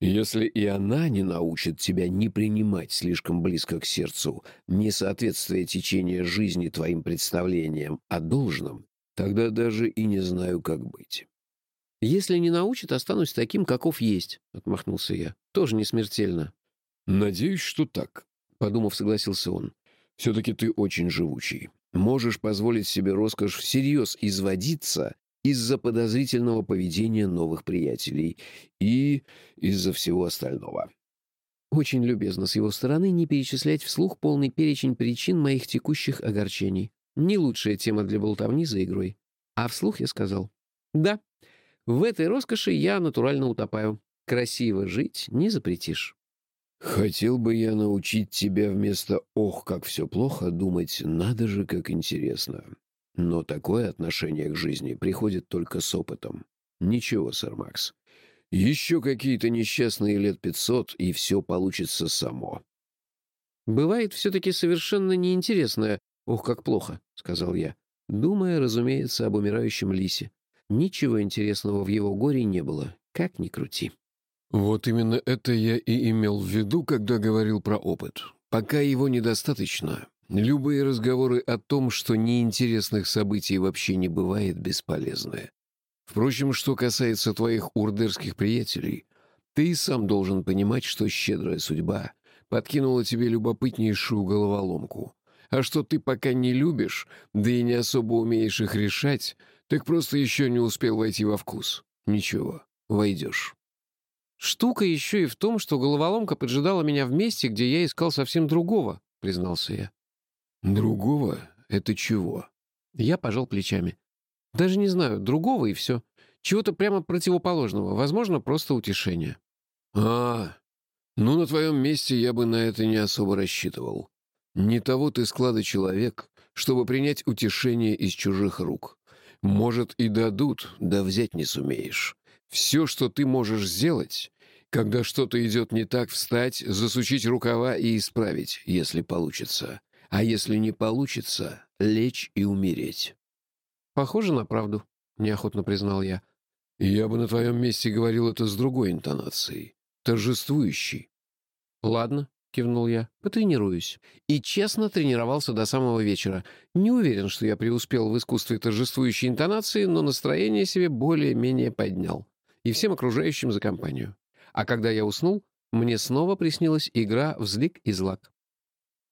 Если и она не научит тебя не принимать слишком близко к сердцу несоответствие течения жизни твоим представлениям о должном, тогда даже и не знаю, как быть. «Если не научит, останусь таким, каков есть», — отмахнулся я. «Тоже не смертельно». «Надеюсь, что так», — подумав, согласился он. «Все-таки ты очень живучий. Можешь позволить себе роскошь всерьез изводиться из-за подозрительного поведения новых приятелей и из-за всего остального. Очень любезно с его стороны не перечислять вслух полный перечень причин моих текущих огорчений. Не лучшая тема для болтовни за игрой. А вслух я сказал. Да, в этой роскоши я натурально утопаю. Красиво жить не запретишь. Хотел бы я научить тебя вместо «ох, как все плохо» думать «надо же, как интересно». Но такое отношение к жизни приходит только с опытом. Ничего, сэр Макс. Еще какие-то несчастные лет пятьсот, и все получится само. «Бывает все-таки совершенно неинтересное. Ох, как плохо», — сказал я, думая, разумеется, об умирающем лисе. Ничего интересного в его горе не было, как ни крути. Вот именно это я и имел в виду, когда говорил про опыт. Пока его недостаточно, Любые разговоры о том, что неинтересных событий вообще не бывает, бесполезны. Впрочем, что касается твоих урдерских приятелей, ты и сам должен понимать, что щедрая судьба подкинула тебе любопытнейшую головоломку. А что ты пока не любишь, да и не особо умеешь их решать, так просто еще не успел войти во вкус. Ничего, войдешь. Штука еще и в том, что головоломка поджидала меня в месте, где я искал совсем другого, признался я. «Другого? Это чего?» Я пожал плечами. «Даже не знаю, другого и все. Чего-то прямо противоположного. Возможно, просто утешение». «А, ну на твоем месте я бы на это не особо рассчитывал. Не того ты склада человек, чтобы принять утешение из чужих рук. Может, и дадут, да взять не сумеешь. Все, что ты можешь сделать, когда что-то идет не так, встать, засучить рукава и исправить, если получится а если не получится, лечь и умереть. «Похоже на правду», — неохотно признал я. «Я бы на твоем месте говорил это с другой интонацией, торжествующей». «Ладно», — кивнул я, — «потренируюсь». И честно тренировался до самого вечера. Не уверен, что я преуспел в искусстве торжествующей интонации, но настроение себе более-менее поднял. И всем окружающим за компанию. А когда я уснул, мне снова приснилась игра в злик и злак.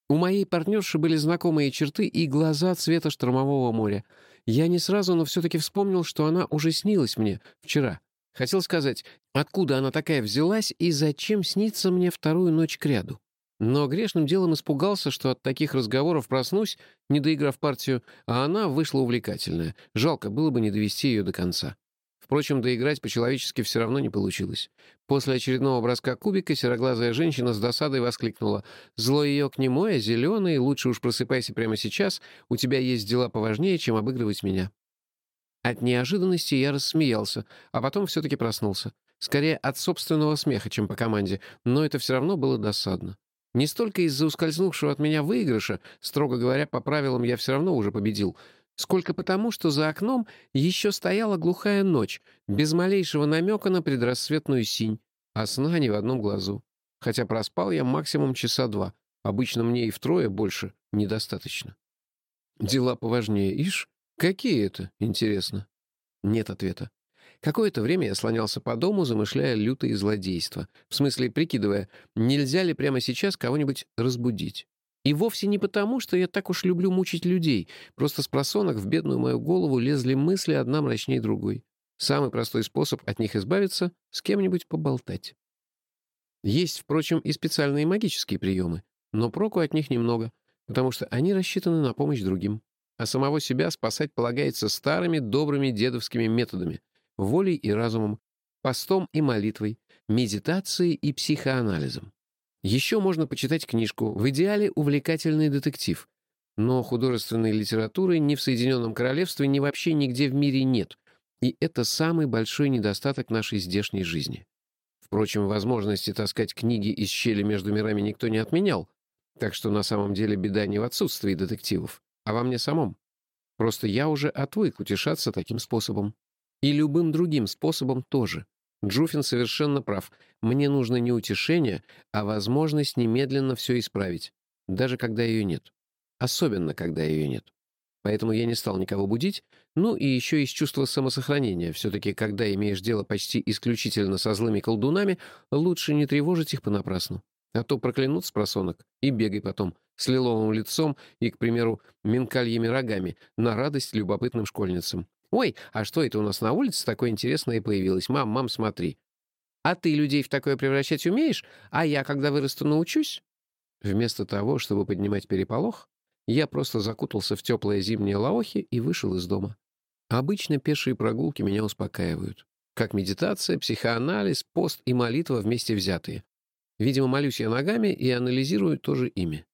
У моей партнерши были знакомые черты и глаза цвета штормового моря. Я не сразу, но все-таки вспомнил, что она уже снилась мне вчера. Хотел сказать, откуда она такая взялась и зачем снится мне вторую ночь кряду. Но грешным делом испугался, что от таких разговоров проснусь, не доиграв партию, а она вышла увлекательная. Жалко было бы не довести ее до конца. Впрочем, доиграть по-человечески все равно не получилось. После очередного броска кубика сероглазая женщина с досадой воскликнула. «Злой ее к нему, а зеленый, лучше уж просыпайся прямо сейчас, у тебя есть дела поважнее, чем обыгрывать меня». От неожиданности я рассмеялся, а потом все-таки проснулся. Скорее от собственного смеха, чем по команде, но это все равно было досадно. Не столько из-за ускользнувшего от меня выигрыша, строго говоря, по правилам я все равно уже победил, сколько потому, что за окном еще стояла глухая ночь, без малейшего намека на предрассветную синь, а сна ни в одном глазу. Хотя проспал я максимум часа два. Обычно мне и втрое больше недостаточно. Дела поважнее, ишь? Какие это, интересно? Нет ответа. Какое-то время я слонялся по дому, замышляя лютые злодейства. В смысле, прикидывая, нельзя ли прямо сейчас кого-нибудь разбудить. И вовсе не потому, что я так уж люблю мучить людей. Просто с просонок в бедную мою голову лезли мысли одна мрачнее другой. Самый простой способ от них избавиться — с кем-нибудь поболтать. Есть, впрочем, и специальные магические приемы, но проку от них немного, потому что они рассчитаны на помощь другим. А самого себя спасать полагается старыми добрыми дедовскими методами, волей и разумом, постом и молитвой, медитацией и психоанализом. Еще можно почитать книжку, в идеале увлекательный детектив. Но художественной литературы ни в Соединенном Королевстве, ни вообще нигде в мире нет. И это самый большой недостаток нашей здешней жизни. Впрочем, возможности таскать книги из щели между мирами никто не отменял, так что на самом деле беда не в отсутствии детективов, а во мне самом. Просто я уже отвык утешаться таким способом. И любым другим способом тоже. Джуфин совершенно прав. Мне нужно не утешение, а возможность немедленно все исправить, даже когда ее нет. Особенно, когда ее нет. Поэтому я не стал никого будить, ну и еще из чувства самосохранения. Все-таки, когда имеешь дело почти исключительно со злыми колдунами, лучше не тревожить их понапрасну. А то проклянут с просонок и бегай потом, с лиловым лицом и, к примеру, минкальями рогами, на радость любопытным школьницам. «Ой, а что это у нас на улице такое интересное появилось? Мам, мам, смотри». «А ты людей в такое превращать умеешь? А я, когда вырасту, научусь?» Вместо того, чтобы поднимать переполох, я просто закутался в теплое зимнее лаохи и вышел из дома. Обычно пешие прогулки меня успокаивают. Как медитация, психоанализ, пост и молитва вместе взятые. Видимо, молюсь я ногами и анализирую тоже ими.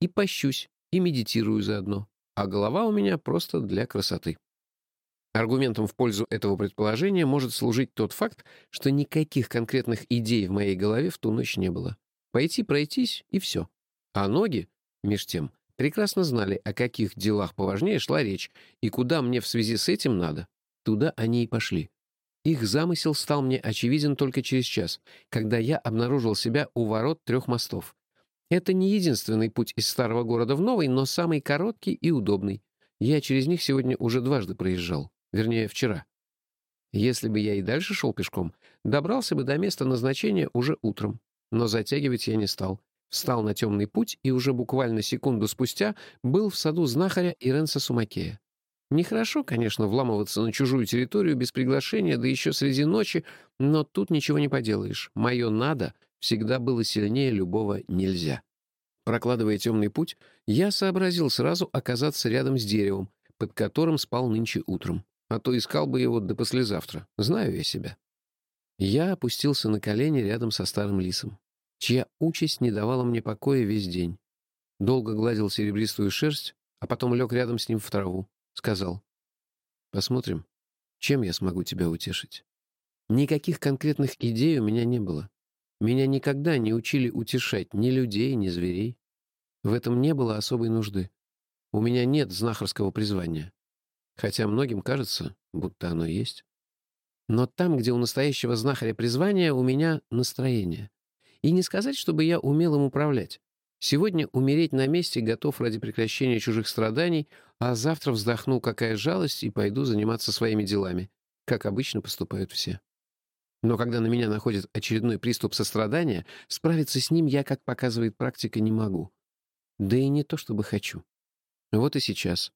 И пощусь, и медитирую заодно. А голова у меня просто для красоты. Аргументом в пользу этого предположения может служить тот факт, что никаких конкретных идей в моей голове в ту ночь не было. Пойти пройтись — и все. А ноги, меж тем, прекрасно знали, о каких делах поважнее шла речь и куда мне в связи с этим надо. Туда они и пошли. Их замысел стал мне очевиден только через час, когда я обнаружил себя у ворот трех мостов. Это не единственный путь из старого города в новый, но самый короткий и удобный. Я через них сегодня уже дважды проезжал. Вернее, вчера. Если бы я и дальше шел пешком, добрался бы до места назначения уже утром. Но затягивать я не стал. Встал на темный путь и уже буквально секунду спустя был в саду знахаря Иренса Сумакея. Нехорошо, конечно, вламываться на чужую территорию без приглашения, да еще среди ночи, но тут ничего не поделаешь. Мое «надо» всегда было сильнее любого «нельзя». Прокладывая темный путь, я сообразил сразу оказаться рядом с деревом, под которым спал нынче утром а то искал бы его до послезавтра. Знаю я себя. Я опустился на колени рядом со старым лисом, чья участь не давала мне покоя весь день. Долго гладил серебристую шерсть, а потом лег рядом с ним в траву. Сказал, «Посмотрим, чем я смогу тебя утешить». Никаких конкретных идей у меня не было. Меня никогда не учили утешать ни людей, ни зверей. В этом не было особой нужды. У меня нет знахарского призвания хотя многим кажется, будто оно есть. Но там, где у настоящего знахаря призвание, у меня настроение. И не сказать, чтобы я умел им управлять. Сегодня умереть на месте готов ради прекращения чужих страданий, а завтра вздохну, какая жалость, и пойду заниматься своими делами, как обычно поступают все. Но когда на меня находит очередной приступ сострадания, справиться с ним я, как показывает практика, не могу. Да и не то, чтобы хочу. Вот и сейчас.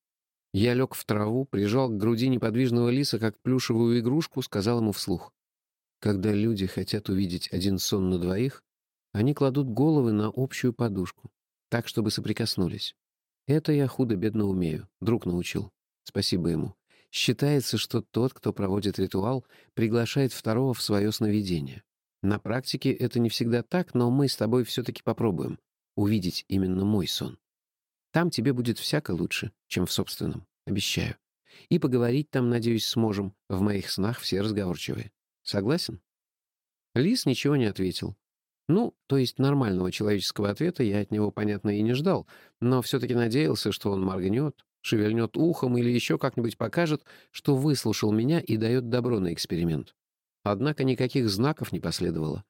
Я лег в траву, прижал к груди неподвижного лиса, как плюшевую игрушку, сказал ему вслух. Когда люди хотят увидеть один сон на двоих, они кладут головы на общую подушку, так, чтобы соприкоснулись. Это я худо-бедно умею, друг научил. Спасибо ему. Считается, что тот, кто проводит ритуал, приглашает второго в свое сновидение. На практике это не всегда так, но мы с тобой все-таки попробуем увидеть именно мой сон. Там тебе будет всяко лучше, чем в собственном. Обещаю. И поговорить там, надеюсь, сможем. В моих снах все разговорчивые. Согласен?» Лис ничего не ответил. Ну, то есть нормального человеческого ответа я от него, понятно, и не ждал, но все-таки надеялся, что он моргнет, шевельнет ухом или еще как-нибудь покажет, что выслушал меня и дает добро на эксперимент. Однако никаких знаков не последовало.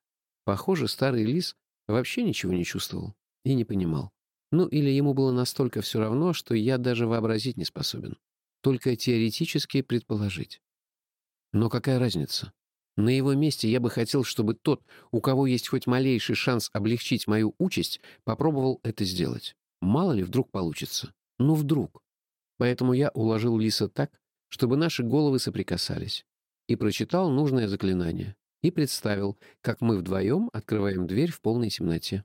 Похоже, старый лис вообще ничего не чувствовал и не понимал. Ну, или ему было настолько все равно, что я даже вообразить не способен. Только теоретически предположить. Но какая разница? На его месте я бы хотел, чтобы тот, у кого есть хоть малейший шанс облегчить мою участь, попробовал это сделать. Мало ли, вдруг получится. Ну, вдруг. Поэтому я уложил Лиса так, чтобы наши головы соприкасались, и прочитал нужное заклинание, и представил, как мы вдвоем открываем дверь в полной темноте.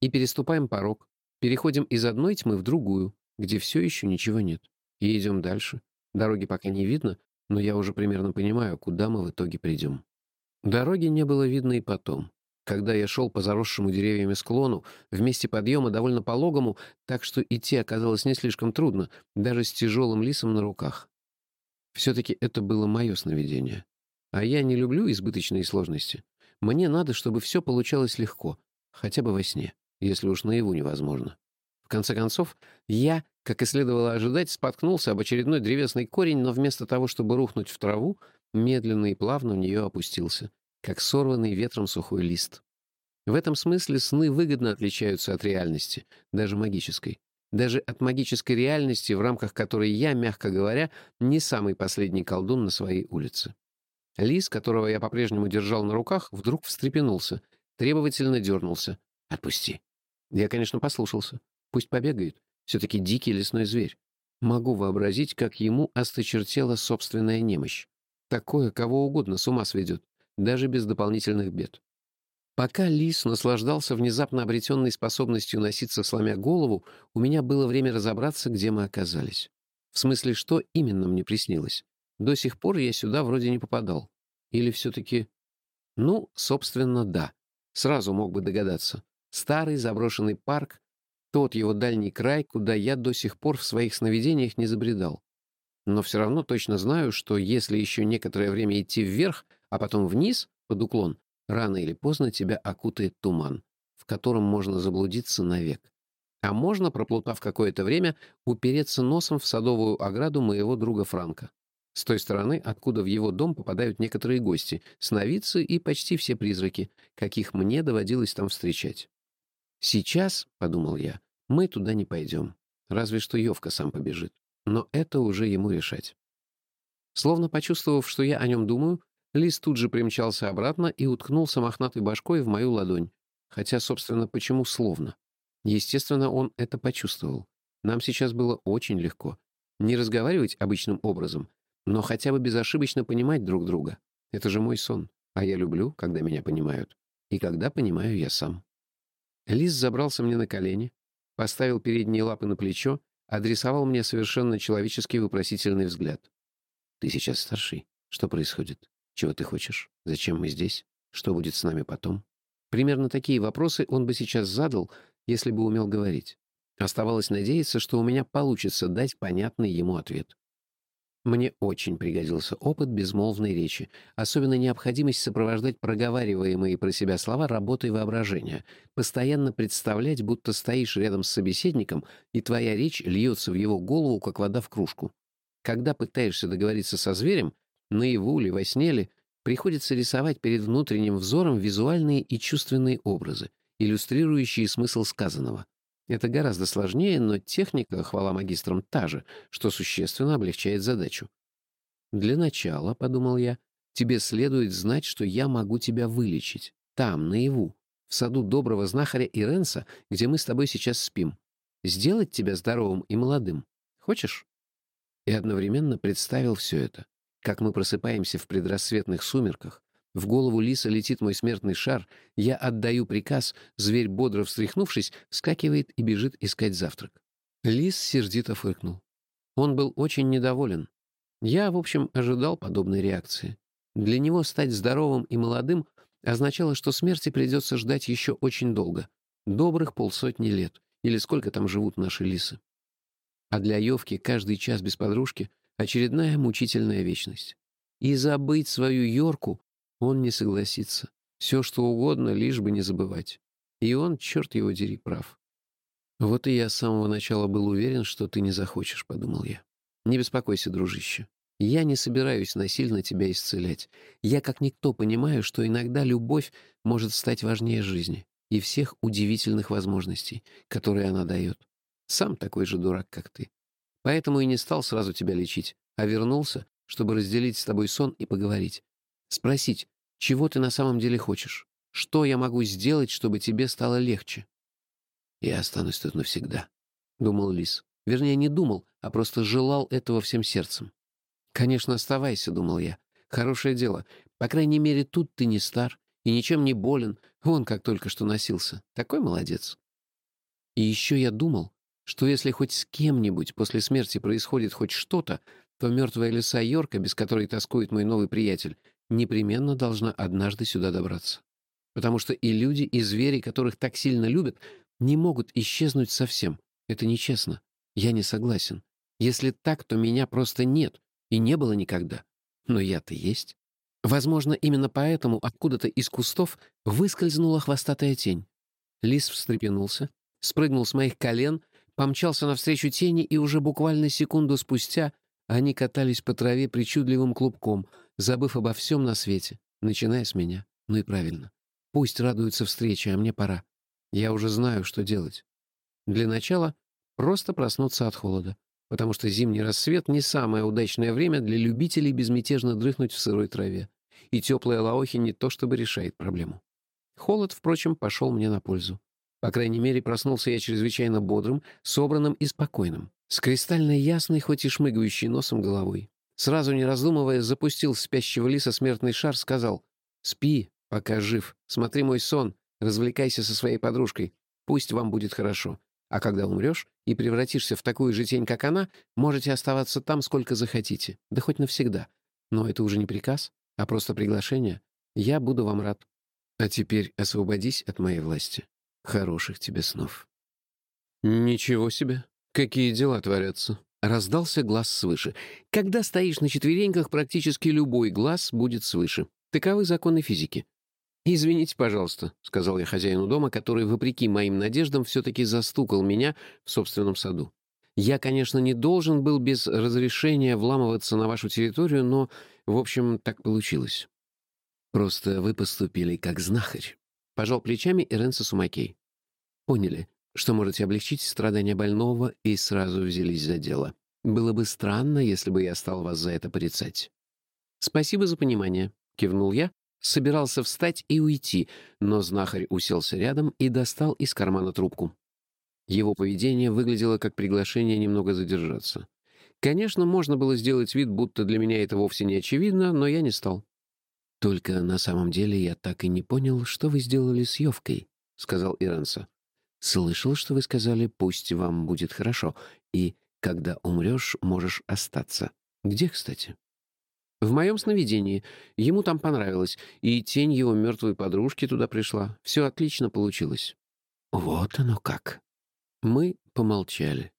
И переступаем порог, переходим из одной тьмы в другую, где все еще ничего нет, и идем дальше. Дороги пока не видно, но я уже примерно понимаю, куда мы в итоге придем. Дороги не было видно и потом. Когда я шел по заросшему деревьями склону, вместе подъема довольно пологому, так что идти оказалось не слишком трудно, даже с тяжелым лисом на руках. Все-таки это было мое сновидение. А я не люблю избыточные сложности. Мне надо, чтобы все получалось легко, хотя бы во сне, если уж наяву невозможно. В конце концов, я, как и следовало ожидать, споткнулся об очередной древесный корень, но вместо того, чтобы рухнуть в траву, медленно и плавно в нее опустился — как сорванный ветром сухой лист. В этом смысле сны выгодно отличаются от реальности, даже магической. Даже от магической реальности, в рамках которой я, мягко говоря, не самый последний колдун на своей улице. Лис, которого я по-прежнему держал на руках, вдруг встрепенулся, требовательно дернулся. «Отпусти». Я, конечно, послушался. Пусть побегает. Все-таки дикий лесной зверь. Могу вообразить, как ему осточертела собственная немощь. Такое кого угодно с ума сведет даже без дополнительных бед. Пока лис наслаждался внезапно обретенной способностью носиться, сломя голову, у меня было время разобраться, где мы оказались. В смысле, что именно мне приснилось. До сих пор я сюда вроде не попадал. Или все-таки... Ну, собственно, да. Сразу мог бы догадаться. Старый заброшенный парк, тот его дальний край, куда я до сих пор в своих сновидениях не забредал. Но все равно точно знаю, что если еще некоторое время идти вверх, а потом вниз, под уклон, рано или поздно тебя окутает туман, в котором можно заблудиться навек. А можно, проплутав какое-то время, упереться носом в садовую ограду моего друга Франка. С той стороны, откуда в его дом попадают некоторые гости, сновидцы и почти все призраки, каких мне доводилось там встречать. «Сейчас», — подумал я, — «мы туда не пойдем. Разве что Йовка сам побежит. Но это уже ему решать». Словно почувствовав, что я о нем думаю, Лис тут же примчался обратно и уткнулся мохнатой башкой в мою ладонь. Хотя, собственно, почему словно? Естественно, он это почувствовал. Нам сейчас было очень легко. Не разговаривать обычным образом, но хотя бы безошибочно понимать друг друга. Это же мой сон. А я люблю, когда меня понимают. И когда понимаю я сам. Лис забрался мне на колени, поставил передние лапы на плечо, адресовал мне совершенно человеческий вопросительный взгляд. «Ты сейчас старший. Что происходит?» Чего ты хочешь? Зачем мы здесь? Что будет с нами потом? Примерно такие вопросы он бы сейчас задал, если бы умел говорить. Оставалось надеяться, что у меня получится дать понятный ему ответ. Мне очень пригодился опыт безмолвной речи, особенно необходимость сопровождать проговариваемые про себя слова работой воображения, постоянно представлять, будто стоишь рядом с собеседником, и твоя речь льется в его голову, как вода в кружку. Когда пытаешься договориться со зверем, наяву ли, во сне ли, приходится рисовать перед внутренним взором визуальные и чувственные образы, иллюстрирующие смысл сказанного. Это гораздо сложнее, но техника, хвала магистрам, та же, что существенно облегчает задачу. «Для начала», — подумал я, — «тебе следует знать, что я могу тебя вылечить. Там, наяву, в саду доброго знахаря Иренса, где мы с тобой сейчас спим. Сделать тебя здоровым и молодым. Хочешь?» И одновременно представил все это. Как мы просыпаемся в предрассветных сумерках, в голову лиса летит мой смертный шар, я отдаю приказ, зверь, бодро встряхнувшись, вскакивает и бежит искать завтрак. Лис сердито фыркнул. Он был очень недоволен. Я, в общем, ожидал подобной реакции. Для него стать здоровым и молодым означало, что смерти придется ждать еще очень долго. Добрых полсотни лет. Или сколько там живут наши лисы. А для Йовки каждый час без подружки очередная мучительная вечность. И забыть свою Йорку он не согласится. Все, что угодно, лишь бы не забывать. И он, черт его дери, прав. «Вот и я с самого начала был уверен, что ты не захочешь», — подумал я. «Не беспокойся, дружище. Я не собираюсь насильно тебя исцелять. Я как никто понимаю, что иногда любовь может стать важнее жизни и всех удивительных возможностей, которые она дает. Сам такой же дурак, как ты. Поэтому и не стал сразу тебя лечить, а вернулся, чтобы разделить с тобой сон и поговорить. Спросить, чего ты на самом деле хочешь? Что я могу сделать, чтобы тебе стало легче? Я останусь тут навсегда, — думал Лис. Вернее, не думал, а просто желал этого всем сердцем. «Конечно, оставайся», — думал я. «Хорошее дело. По крайней мере, тут ты не стар и ничем не болен. Вон как только что носился. Такой молодец». И еще я думал, что если хоть с кем-нибудь после смерти происходит хоть что-то, то мертвая лиса Йорка, без которой тоскует мой новый приятель, непременно должна однажды сюда добраться. Потому что и люди, и звери, которых так сильно любят, не могут исчезнуть совсем. Это нечестно. Я не согласен. Если так, то меня просто нет, и не было никогда. Но я-то есть. Возможно, именно поэтому откуда-то из кустов выскользнула хвостатая тень. Лис встрепенулся, спрыгнул с моих колен, помчался навстречу тени, и уже буквально секунду спустя они катались по траве причудливым клубком, забыв обо всем на свете, начиная с меня. Ну и правильно. Пусть радуются встрече, а мне пора. Я уже знаю, что делать. Для начала просто проснуться от холода, потому что зимний рассвет не самое удачное время для любителей безмятежно дрыхнуть в сырой траве. И теплая лаохи не то чтобы решает проблему. Холод, впрочем, пошел мне на пользу. По крайней мере, проснулся я чрезвычайно бодрым, собранным и спокойным, с кристально ясной, хоть и шмыгающей носом головой. Сразу не раздумывая, запустил спящего лиса смертный шар, сказал «Спи, пока жив, смотри мой сон, развлекайся со своей подружкой, пусть вам будет хорошо. А когда умрешь и превратишься в такую же тень, как она, можете оставаться там сколько захотите, да хоть навсегда. Но это уже не приказ, а просто приглашение. Я буду вам рад. А теперь освободись от моей власти». Хороших тебе снов. Ничего себе. Какие дела творятся. Раздался глаз свыше. Когда стоишь на четвереньках, практически любой глаз будет свыше. Таковы законы физики. «Извините, пожалуйста», — сказал я хозяину дома, который, вопреки моим надеждам, все-таки застукал меня в собственном саду. «Я, конечно, не должен был без разрешения вламываться на вашу территорию, но, в общем, так получилось. Просто вы поступили как знахарь. Пожал плечами Иренса Сумакей. Поняли, что можете облегчить страдания больного и сразу взялись за дело. Было бы странно, если бы я стал вас за это порицать. «Спасибо за понимание», — кивнул я, собирался встать и уйти, но знахарь уселся рядом и достал из кармана трубку. Его поведение выглядело как приглашение немного задержаться. Конечно, можно было сделать вид, будто для меня это вовсе не очевидно, но я не стал. «Только на самом деле я так и не понял, что вы сделали с Йовкой», — сказал Иранса. «Слышал, что вы сказали, пусть вам будет хорошо, и когда умрешь, можешь остаться. Где, кстати?» «В моем сновидении. Ему там понравилось, и тень его мертвой подружки туда пришла. Все отлично получилось». «Вот оно как». Мы помолчали.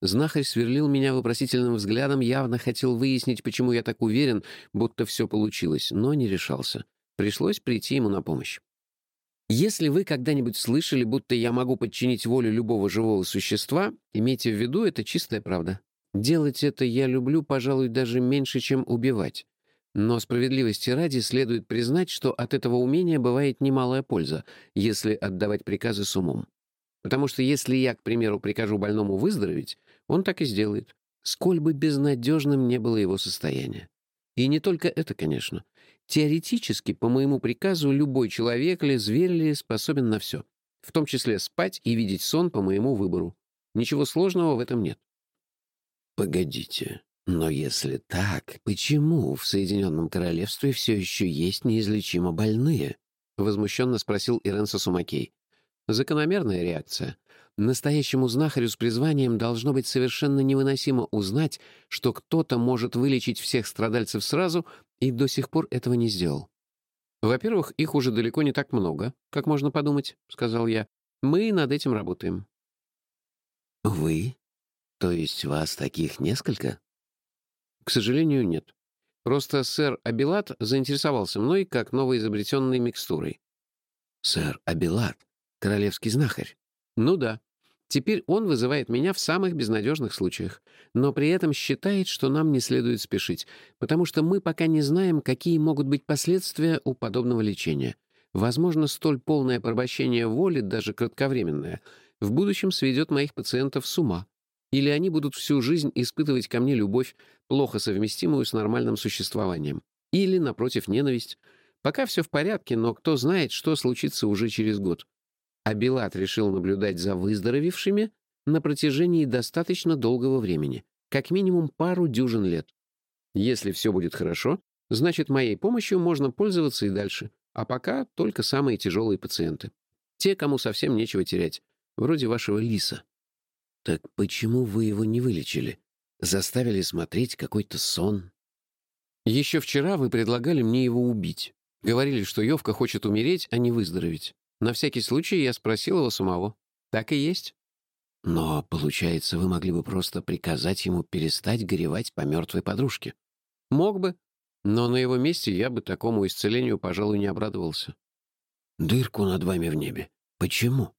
Знахарь сверлил меня вопросительным взглядом, явно хотел выяснить, почему я так уверен, будто все получилось, но не решался. Пришлось прийти ему на помощь. Если вы когда-нибудь слышали, будто я могу подчинить волю любого живого существа, имейте в виду, это чистая правда. Делать это я люблю, пожалуй, даже меньше, чем убивать. Но справедливости ради следует признать, что от этого умения бывает немалая польза, если отдавать приказы с умом. Потому что если я, к примеру, прикажу больному выздороветь, он так и сделает, сколь бы безнадежным не было его состояние. И не только это, конечно. Теоретически, по моему приказу, любой человек или зверь ли способен на все. В том числе спать и видеть сон по моему выбору. Ничего сложного в этом нет. Погодите, но если так, почему в Соединенном Королевстве все еще есть неизлечимо больные? Возмущенно спросил Иренса Сумакей. Закономерная реакция. Настоящему знахарю с призванием должно быть совершенно невыносимо узнать, что кто-то может вылечить всех страдальцев сразу и до сих пор этого не сделал. «Во-первых, их уже далеко не так много, как можно подумать», — сказал я. «Мы над этим работаем». «Вы? То есть вас таких несколько?» К сожалению, нет. Просто сэр Абилат заинтересовался мной как новоизобретенной микстурой. Сэр Абилат, королевский знахарь. Ну да. Теперь он вызывает меня в самых безнадежных случаях, но при этом считает, что нам не следует спешить, потому что мы пока не знаем, какие могут быть последствия у подобного лечения. Возможно, столь полное порабощение воли, даже кратковременное, в будущем сведет моих пациентов с ума. Или они будут всю жизнь испытывать ко мне любовь, плохо совместимую с нормальным существованием. Или, напротив, ненависть. Пока все в порядке, но кто знает, что случится уже через год а Билат решил наблюдать за выздоровевшими на протяжении достаточно долгого времени, как минимум пару дюжин лет. Если все будет хорошо, значит, моей помощью можно пользоваться и дальше, а пока только самые тяжелые пациенты. Те, кому совсем нечего терять, вроде вашего лиса. Так почему вы его не вылечили? Заставили смотреть какой-то сон? Еще вчера вы предлагали мне его убить. Говорили, что Йовка хочет умереть, а не выздороветь. На всякий случай я спросил его самого. Так и есть. Но, получается, вы могли бы просто приказать ему перестать горевать по мертвой подружке. Мог бы, но на его месте я бы такому исцелению, пожалуй, не обрадовался. Дырку над вами в небе. Почему?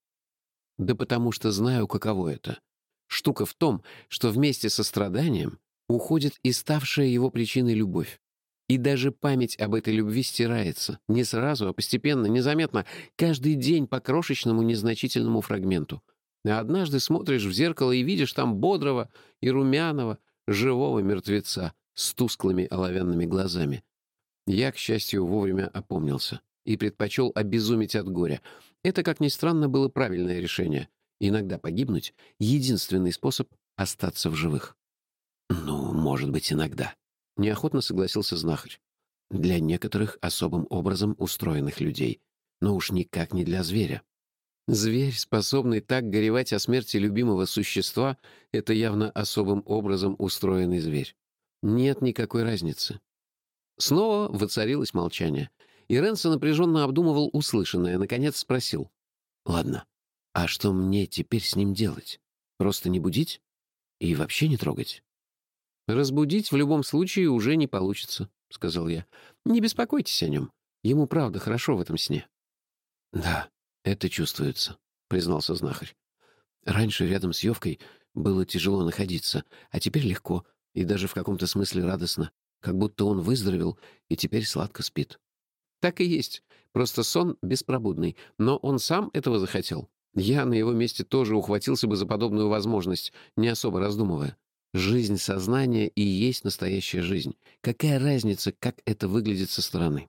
Да потому что знаю, каково это. Штука в том, что вместе со страданием уходит и ставшая его причиной любовь. И даже память об этой любви стирается. Не сразу, а постепенно, незаметно, каждый день по крошечному незначительному фрагменту. А однажды смотришь в зеркало и видишь там бодрого и румяного, живого мертвеца с тусклыми оловянными глазами. Я, к счастью, вовремя опомнился и предпочел обезуметь от горя. Это, как ни странно, было правильное решение. Иногда погибнуть — единственный способ остаться в живых. Ну, может быть, иногда. Неохотно согласился знахарь. Для некоторых особым образом устроенных людей, но уж никак не для зверя. Зверь, способный так горевать о смерти любимого существа, это явно особым образом устроенный зверь. Нет никакой разницы. Снова воцарилось молчание. И Ренсо напряженно обдумывал услышанное, наконец спросил. «Ладно, а что мне теперь с ним делать? Просто не будить? И вообще не трогать?» «Разбудить в любом случае уже не получится», — сказал я. «Не беспокойтесь о нем. Ему правда хорошо в этом сне». «Да, это чувствуется», — признался знахарь. «Раньше рядом с Ёвкой было тяжело находиться, а теперь легко и даже в каком-то смысле радостно, как будто он выздоровел и теперь сладко спит». «Так и есть. Просто сон беспробудный. Но он сам этого захотел. Я на его месте тоже ухватился бы за подобную возможность, не особо раздумывая. Жизнь сознания и есть настоящая жизнь. Какая разница, как это выглядит со стороны?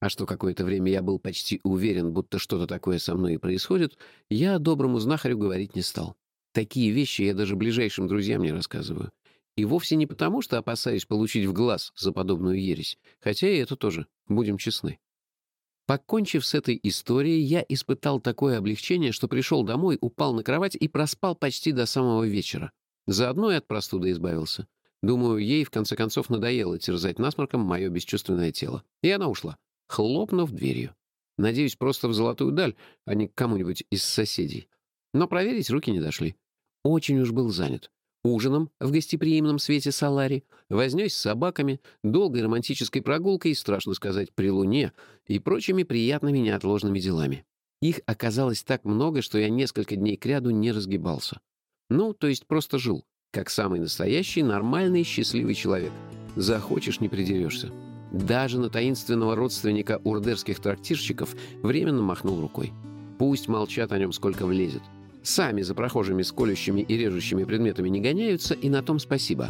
А что какое-то время я был почти уверен, будто что-то такое со мной и происходит, я доброму знахарю говорить не стал. Такие вещи я даже ближайшим друзьям не рассказываю. И вовсе не потому, что опасаюсь получить в глаз за подобную ересь, хотя и это тоже, будем честны. Покончив с этой историей, я испытал такое облегчение, что пришел домой, упал на кровать и проспал почти до самого вечера. Заодно и от простуды избавился. Думаю, ей в конце концов надоело терзать насморком мое бесчувственное тело. И она ушла, хлопнув дверью. Надеюсь, просто в золотую даль, а не к кому-нибудь из соседей. Но проверить руки не дошли. Очень уж был занят. Ужином в гостеприимном свете Салари, вознёсь с собаками, долгой романтической прогулкой, страшно сказать, при луне и прочими приятными неотложными делами. Их оказалось так много, что я несколько дней кряду не разгибался. Ну, то есть просто жил, как самый настоящий, нормальный, счастливый человек. Захочешь — не придерешься. Даже на таинственного родственника урдерских трактирщиков временно махнул рукой. Пусть молчат о нем сколько влезет. Сами за прохожими с колющими и режущими предметами не гоняются, и на том спасибо.